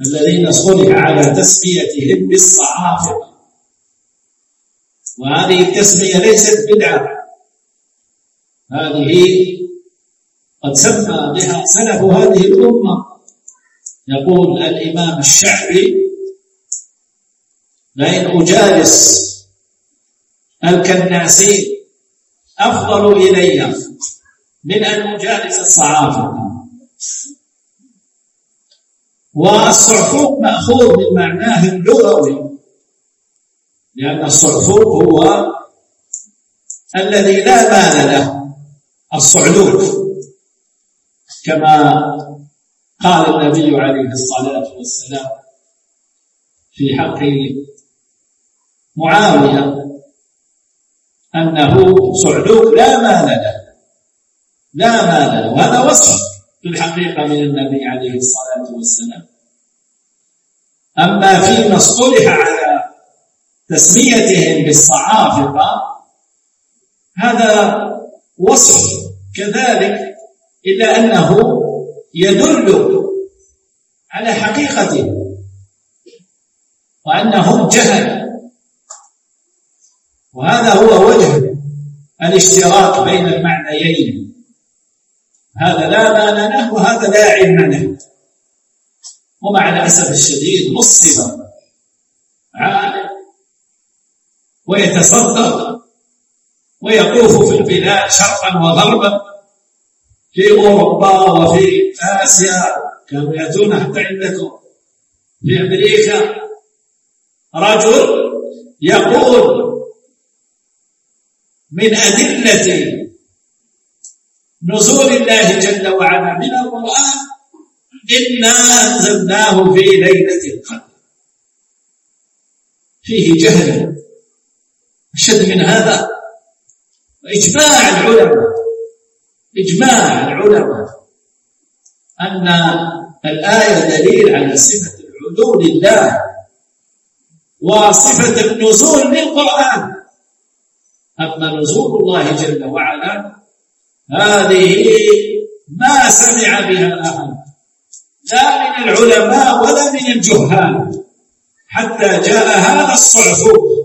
الذين صلح على تسميتهم بالصحافة. وهذه التسمية ليست بدعة. هذه قد سمى بها سلف هذه الأمة. يقول الإمام الشعبي لئن أجالس الكناسين أفضل إلي من أن أجالس الصحافة والصعفوق مأخوذ من معناه اللغوي. لأن الصعفوق هو الذي لا مال له الصعلوك. كما قال النبي عليه الصلاة والسلام في حق معاوية أنه صعلوك لا مال له لا مال له. وهذا وصف في الحقيقة من النبي عليه الصلاة والسلام. أما فيما اصطلح على تسميتهم بالصعافقة هذا وصف كذلك إلا أنه يدل على حقيقته وأنهم جهل. وهذا هو وجه الاشتراك بين المعنيين. هذا لا مال له وهذا لا علم له. ومع الأسف الشديد نصب ويتصدق ويطوف في البلاد شرقا وغربا في أوروبا وفي آسيا كانوا يأتون حتى عندكم. في أمريكا رجل يقول من أدلة نزول الله جل وعلا من القرآن إنا أنزلناه في ليلة القدر. فيه جهل. أشد من هذا؟ وإجماع العلماء إجماع العلماء أن الآية دليل على صفة العلو لله وصفة النزول للقرآن. أما نزول الله جل وعلا هذه ما سمع بها أحد لا من العلماء ولا من الجهال حتى جاء هذا الصعفوق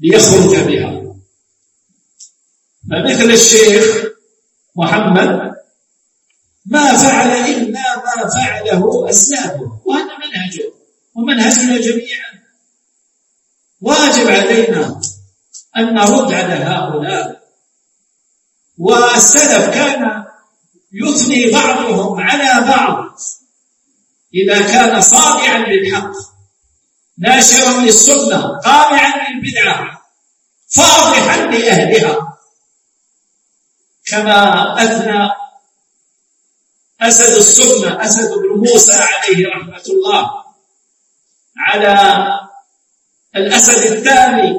ليخرج بها. فمثل الشيخ محمد ما فعل إلا ما فعله أسلافه وهذا منهجه ومنهجنا جميعا واجب علينا أن نرد على هؤلاء. والسلف كان يثني بعضهم على بعض إذا كان صادعا للحق ناشرا للسنة قامعا للبدعة فاضحا لأهلها. كما أثنى أسد السنة أسد بن موسى عليه رحمة الله على الأسد الثاني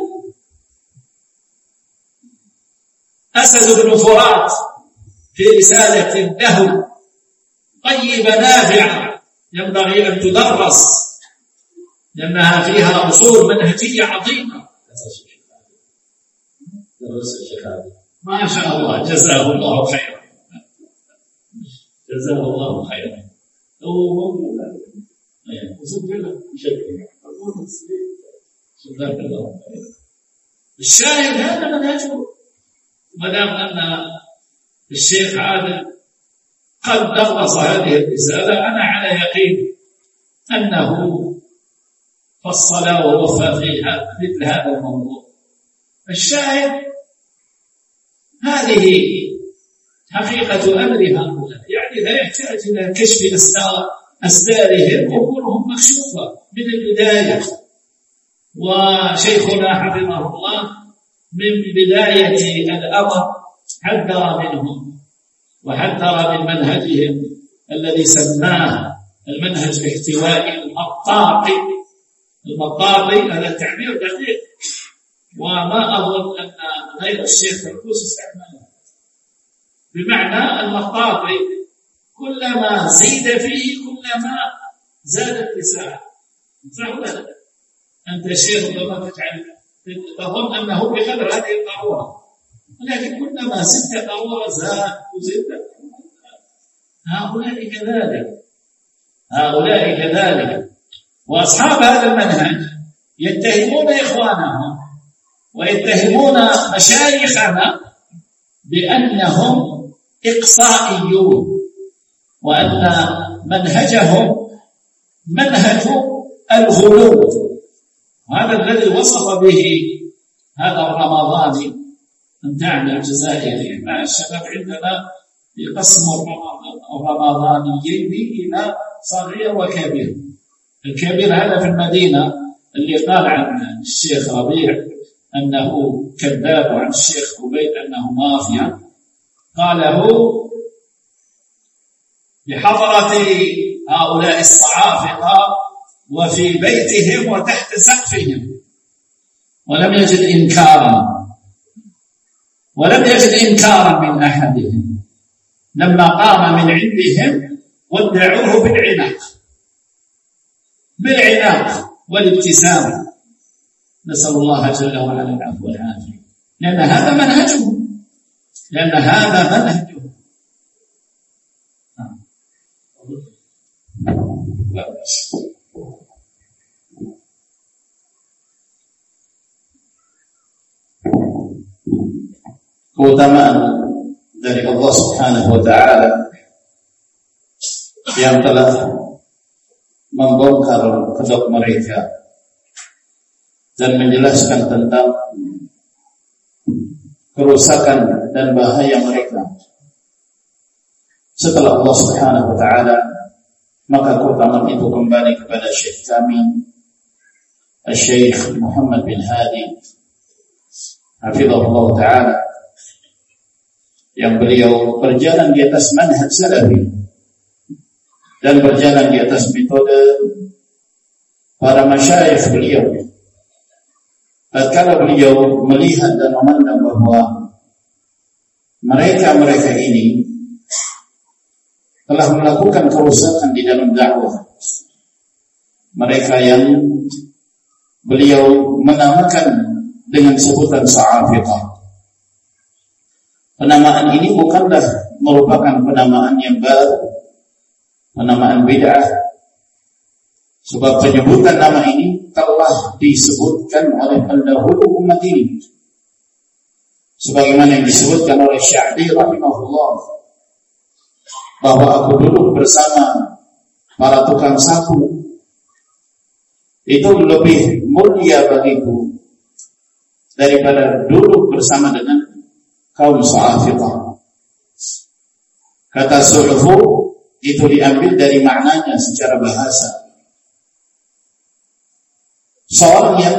أسد بن فرات في رسالة له طيبة نافعة ينبغي أن تدرس. لأنها فيها أصول منهجية عظيمة. ما شاء الله جزاه الله خيرا. جزاه الله خيرا. هو موجود. الشاهد هذا منهجه ما دام أن الشيخ عادل قد درس هذه الرسالة أنا على يقين أنه فصل ووفى في مثل هذا الموضوع. الشاهد هذه حقيقة أمر هؤلاء. يعني لا يحتاج إلى كشف أسرارهم أمورهم مكشوفة من البداية. وشيخنا حفظه الله من بداية الأمر حذر منهم وحذر من منهجهم الذي سماه المنهج الاحتوائي المطاطي المطاطي هذا تعبير دقيق وما أظن أن غير الشيخ فركوس استعمله بمعنى المطاطي كلما زيد فيه كلما مساحة صح ولا لا؟ أنت شيخ ربما تجعل تظن أنه بقدر هذه الضرورة ولكن كلما زدت ضرورة زاد وزدت. هؤلاء كذلك. هؤلاء كذلك. وأصحاب هذا المنهج يتهمون إخوانهم ويتهمون مشايخنا بأنهم إقصائيون وأن منهجهم منهج الغلو. هذا الذي وصف به هذا الرمضاني بتاعنا الجزائري مع الشباب عندنا يقسموا الرمضانيين إلى صغير وكبير. الكبير هذا في المدينة اللي قال عن الشيخ ربيع أنه كذاب وعن الشيخ عبيد أنه مافيا. قاله بحضرة هؤلاء الصعافقة وفي بيتهم وتحت سقفهم. ولم يجد إنكارا. ولم يجد إنكارا من أحدهم. لما قام من عندهم ودعوه بالعناق. بالعناق والابتسام نسأل الله جل وعلا العفو والعافية. لأن هذا منهجه. لأن هذا منهجه. keutamaan dari Allah Subhanahu wa taala yang telah membongkar kedok mereka dan menjelaskan tentang kerusakan dan bahaya mereka. Setelah Allah Subhanahu wa taala maka keutamaan itu kembali kepada Syekh kami Syekh Muhammad bin Hadi Hafizahullah taala yang beliau berjalan di atas manhaj salafi dan berjalan di atas metode para masyayikh beliau. Tatkala beliau melihat dan memandang bahwa mereka-mereka ini telah melakukan kerusakan di dalam dakwah. Mereka yang beliau menamakan dengan sebutan sa'afiqah. Penamaan ini bukanlah merupakan penamaan yang baru, penamaan bid'ah. Sebab penyebutan nama ini telah disebutkan oleh pendahulu umat ini. Sebagaimana yang disebutkan oleh Syahdi rahimahullah bahwa aku duduk bersama para tukang sapu itu lebih mulia bagiku daripada duduk bersama dengan kaum sahafiqah. Kata sulhu itu diambil dari maknanya secara bahasa. Seorang yang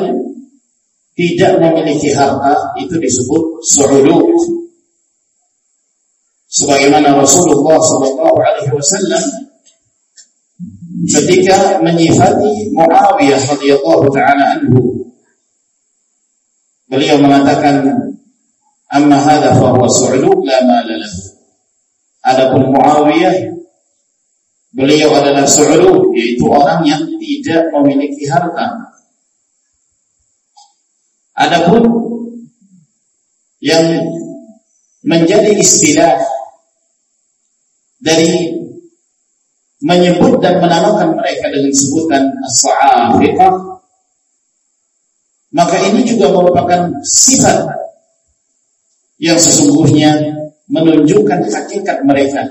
tidak memiliki harta itu disebut su'uluk. Sebagaimana Rasulullah sallallahu alaihi wasallam ketika menyifati Muawiyah radhiyallahu taala anhu beliau mengatakan amma hadha fa huwa la mala lahu adapun Muawiyah beliau adalah su'uluk yaitu orang yang tidak memiliki harta. Adapun yang menjadi istilah dari menyebut dan menamakan mereka dengan sebutan as-sa'afiqah maka ini juga merupakan sifat yang sesungguhnya menunjukkan hakikat mereka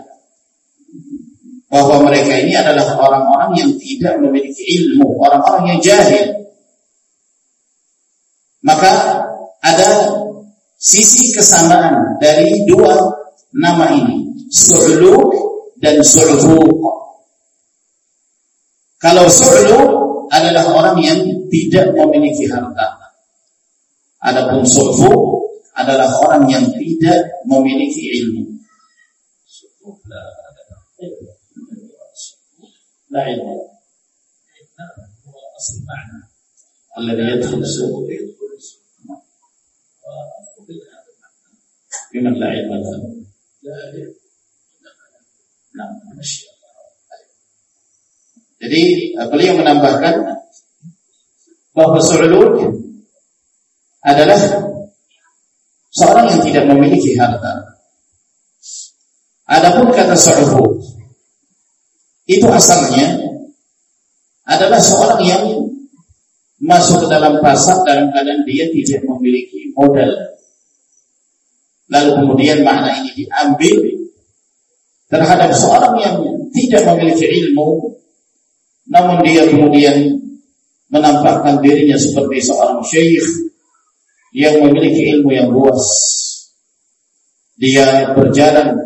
bahwa mereka ini adalah orang-orang yang tidak memiliki ilmu, orang-orang yang jahil maka ada sisi kesamaan dari dua nama ini, Su'luk dan Su'fuq. Kalau Su'luk adalah orang yang tidak memiliki harta. Adapun Su'fuq adalah orang yang tidak memiliki ilmu. لا علم الذي يدخل السوق بمن لا علم له nah, jadi beliau menambahkan bahwa su'uluk adalah seorang yang tidak memiliki harta. Adapun kata su'uluk itu asalnya adalah seorang yang masuk ke dalam pasar dalam keadaan dia tidak memiliki modal. Lalu kemudian makna ini diambil terhadap seorang yang tidak memiliki ilmu namun dia kemudian menampakkan dirinya seperti seorang syekh yang memiliki ilmu yang luas. Dia berjalan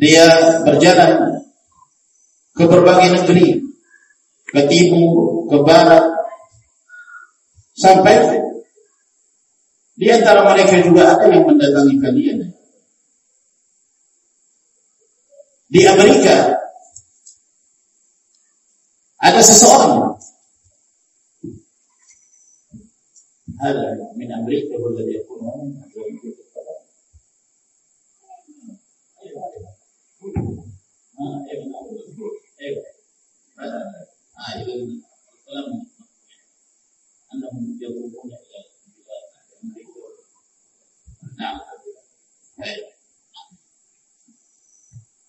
dia berjalan ke berbagai negeri ke timur, ke barat sampai di antara mereka juga ada yang mendatangi kalian. Di Amerika ada seseorang ada min Amerika boleh dia pun Nah,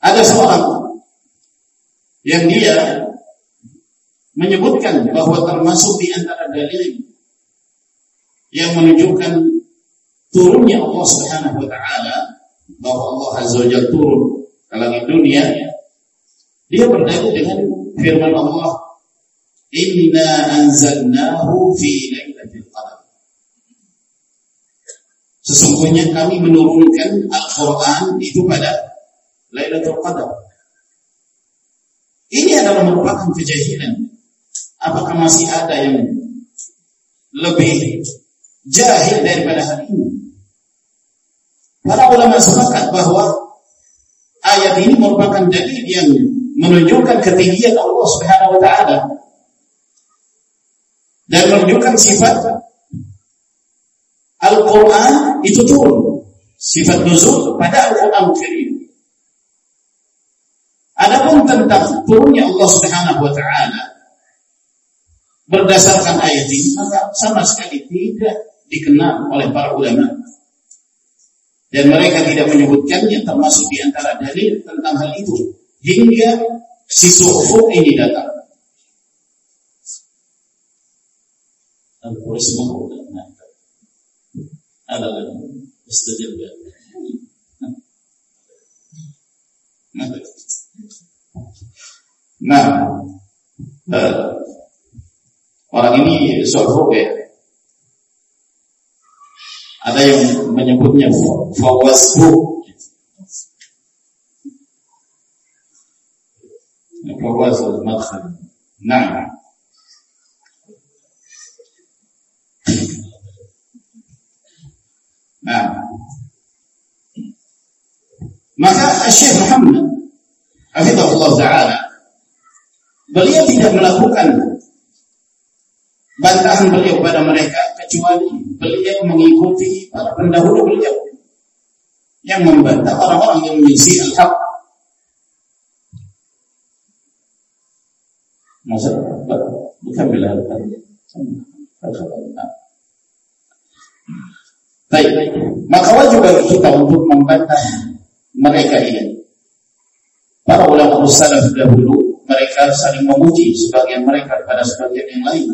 ada seorang yang dia menyebutkan bahwa termasuk di antara dalil yang menunjukkan turunnya Allah Subhanahu wa taala bahwa Allah Azza wa Jalla turun ke langit dunia dia berdalil dengan firman Allah inna anzalnahu fi lailatul qadar Sesungguhnya kami menurunkan Al-Quran itu pada Lailatul Qadar. Ini adalah merupakan kejahilan. Apakah masih ada yang lebih jahil daripada hari ini? Para ulama sepakat bahwa ayat ini merupakan dalil yang menunjukkan ketinggian Allah Subhanahu wa taala dan menunjukkan sifat Al-Quran itu turun. Sifat nuzul pada Al-Quran Karim. Adapun tentang turunnya Allah Subhanahu wa taala berdasarkan ayat ini maka sama sekali tidak dikenal oleh para ulama. Dan mereka tidak menyebutkannya termasuk di antara dalil tentang hal itu hingga si suhuf ini datang. Al-Quran هذا استدل Nah, uh, orang ini suruh ya. Ada yang menyebutnya fawazhu. Fawazhu madkhal. Nah. Nah. Maka Syekh Muhammad Hafizahullah Ta'ala Beliau tidak melakukan bantahan beliau kepada mereka kecuali beliau mengikuti para pendahulu beliau yang membantah orang-orang yang mengisi al-haq. Baik, maka wajib bagi kita untuk membantah mereka ini. Para ulama salaf dahulu mereka saling memuji sebagian mereka pada sebagian yang lain.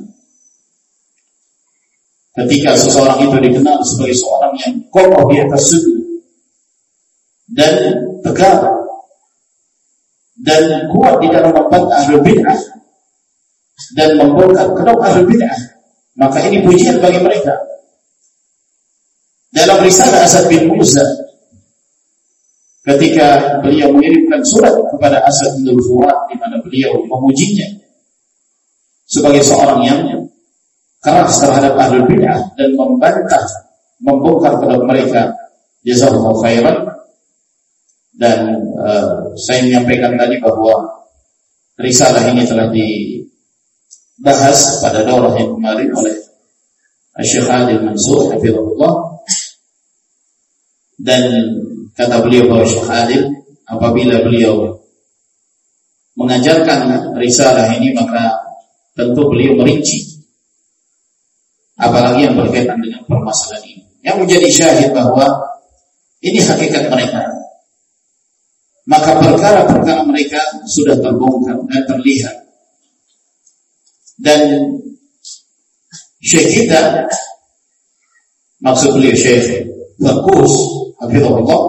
Ketika seseorang itu dikenal sebagai seorang yang kokoh di atas sunnah dan tegar dan kuat di dalam membantah bid'ah dan membongkar kedok ahli bid'ah, maka ini pujian bagi mereka. Dalam risalah Asad bin Musa ketika beliau mengirimkan surat kepada Asad bin Furat di mana beliau memujinya sebagai seorang yang keras terhadap ahli bid'ah dan membantah, membongkar kepada mereka jazakallahu khairan dan uh, saya menyampaikan tadi bahwa risalah ini telah dibahas pada daurah yang kemarin oleh Syekh Adil Mansur hafizahullah dan kata beliau bahwa Syekh Adil apabila beliau mengajarkan risalah ini maka tentu beliau merinci apalagi yang berkaitan dengan permasalahan ini. Yang menjadi syahid bahwa ini hakikat mereka. Maka perkara-perkara mereka sudah terbongkar dan terlihat. Dan Syekh kita, maksud beliau Syekh Bagus, Hafizullah,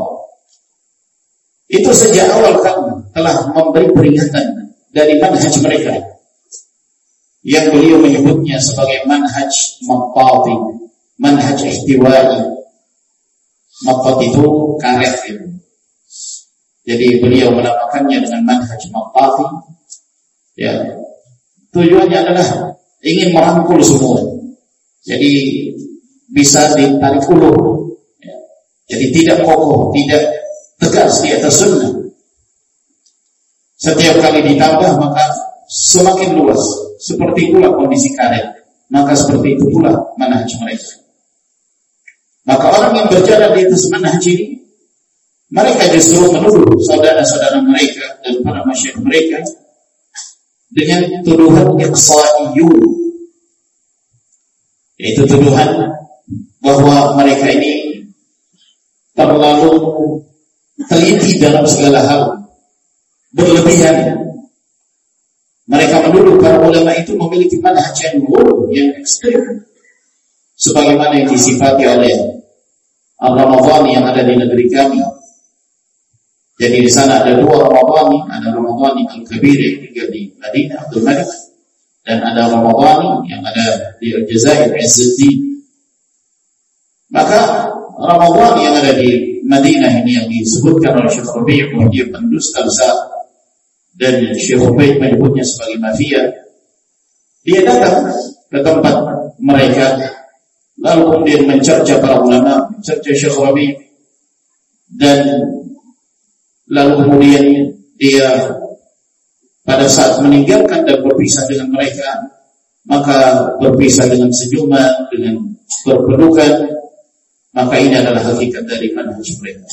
itu sejak awal kami telah memberi peringatan dari manhaj mereka yang beliau menyebutnya sebagai manhaj maqati, manhaj ihtiwai. Maqat itu karet itu. Jadi beliau menamakannya dengan manhaj maqati. Ya. Tujuannya adalah ingin merangkul semua. Jadi bisa ditarik ulur. Ya. Jadi tidak kokoh, tidak tegas di atas sunnah. Setiap kali ditambah maka semakin luas seperti itulah kondisi karet. Maka seperti itu pula manhaj mereka. Maka orang yang berjalan di atas manhaj ini, mereka justru menuduh saudara-saudara mereka dan para masyarakat mereka dengan tuduhan iqsa'iyun. Yaitu tuduhan bahwa mereka ini terlalu teliti dalam segala hal, berlebihan mereka menuduh para ulama itu memiliki manhaj yang yang ekstrim. Sebagaimana yang disifati oleh Al-Ramadhan yang ada di negeri kami. Jadi di sana ada dua Ramadhan, ada Ramadhan Al-Kabir yang tinggal di Madinah, Abdul Malik, dan ada Ramadhan yang ada di Aljazair, Izzuddin. Maka Ramadhan yang ada di Madinah ini yang disebutkan oleh Syekh Rabi' dia pendusta besar dan Syekh Ubaid menyebutnya sebagai mafia. Dia datang ke tempat mereka lalu kemudian mencerca para ulama, mencerca Syekh Rabi dan lalu kemudian dia pada saat meninggalkan dan berpisah dengan mereka maka berpisah dengan senyuman dengan berpelukan maka ini adalah hakikat dari manhaj mereka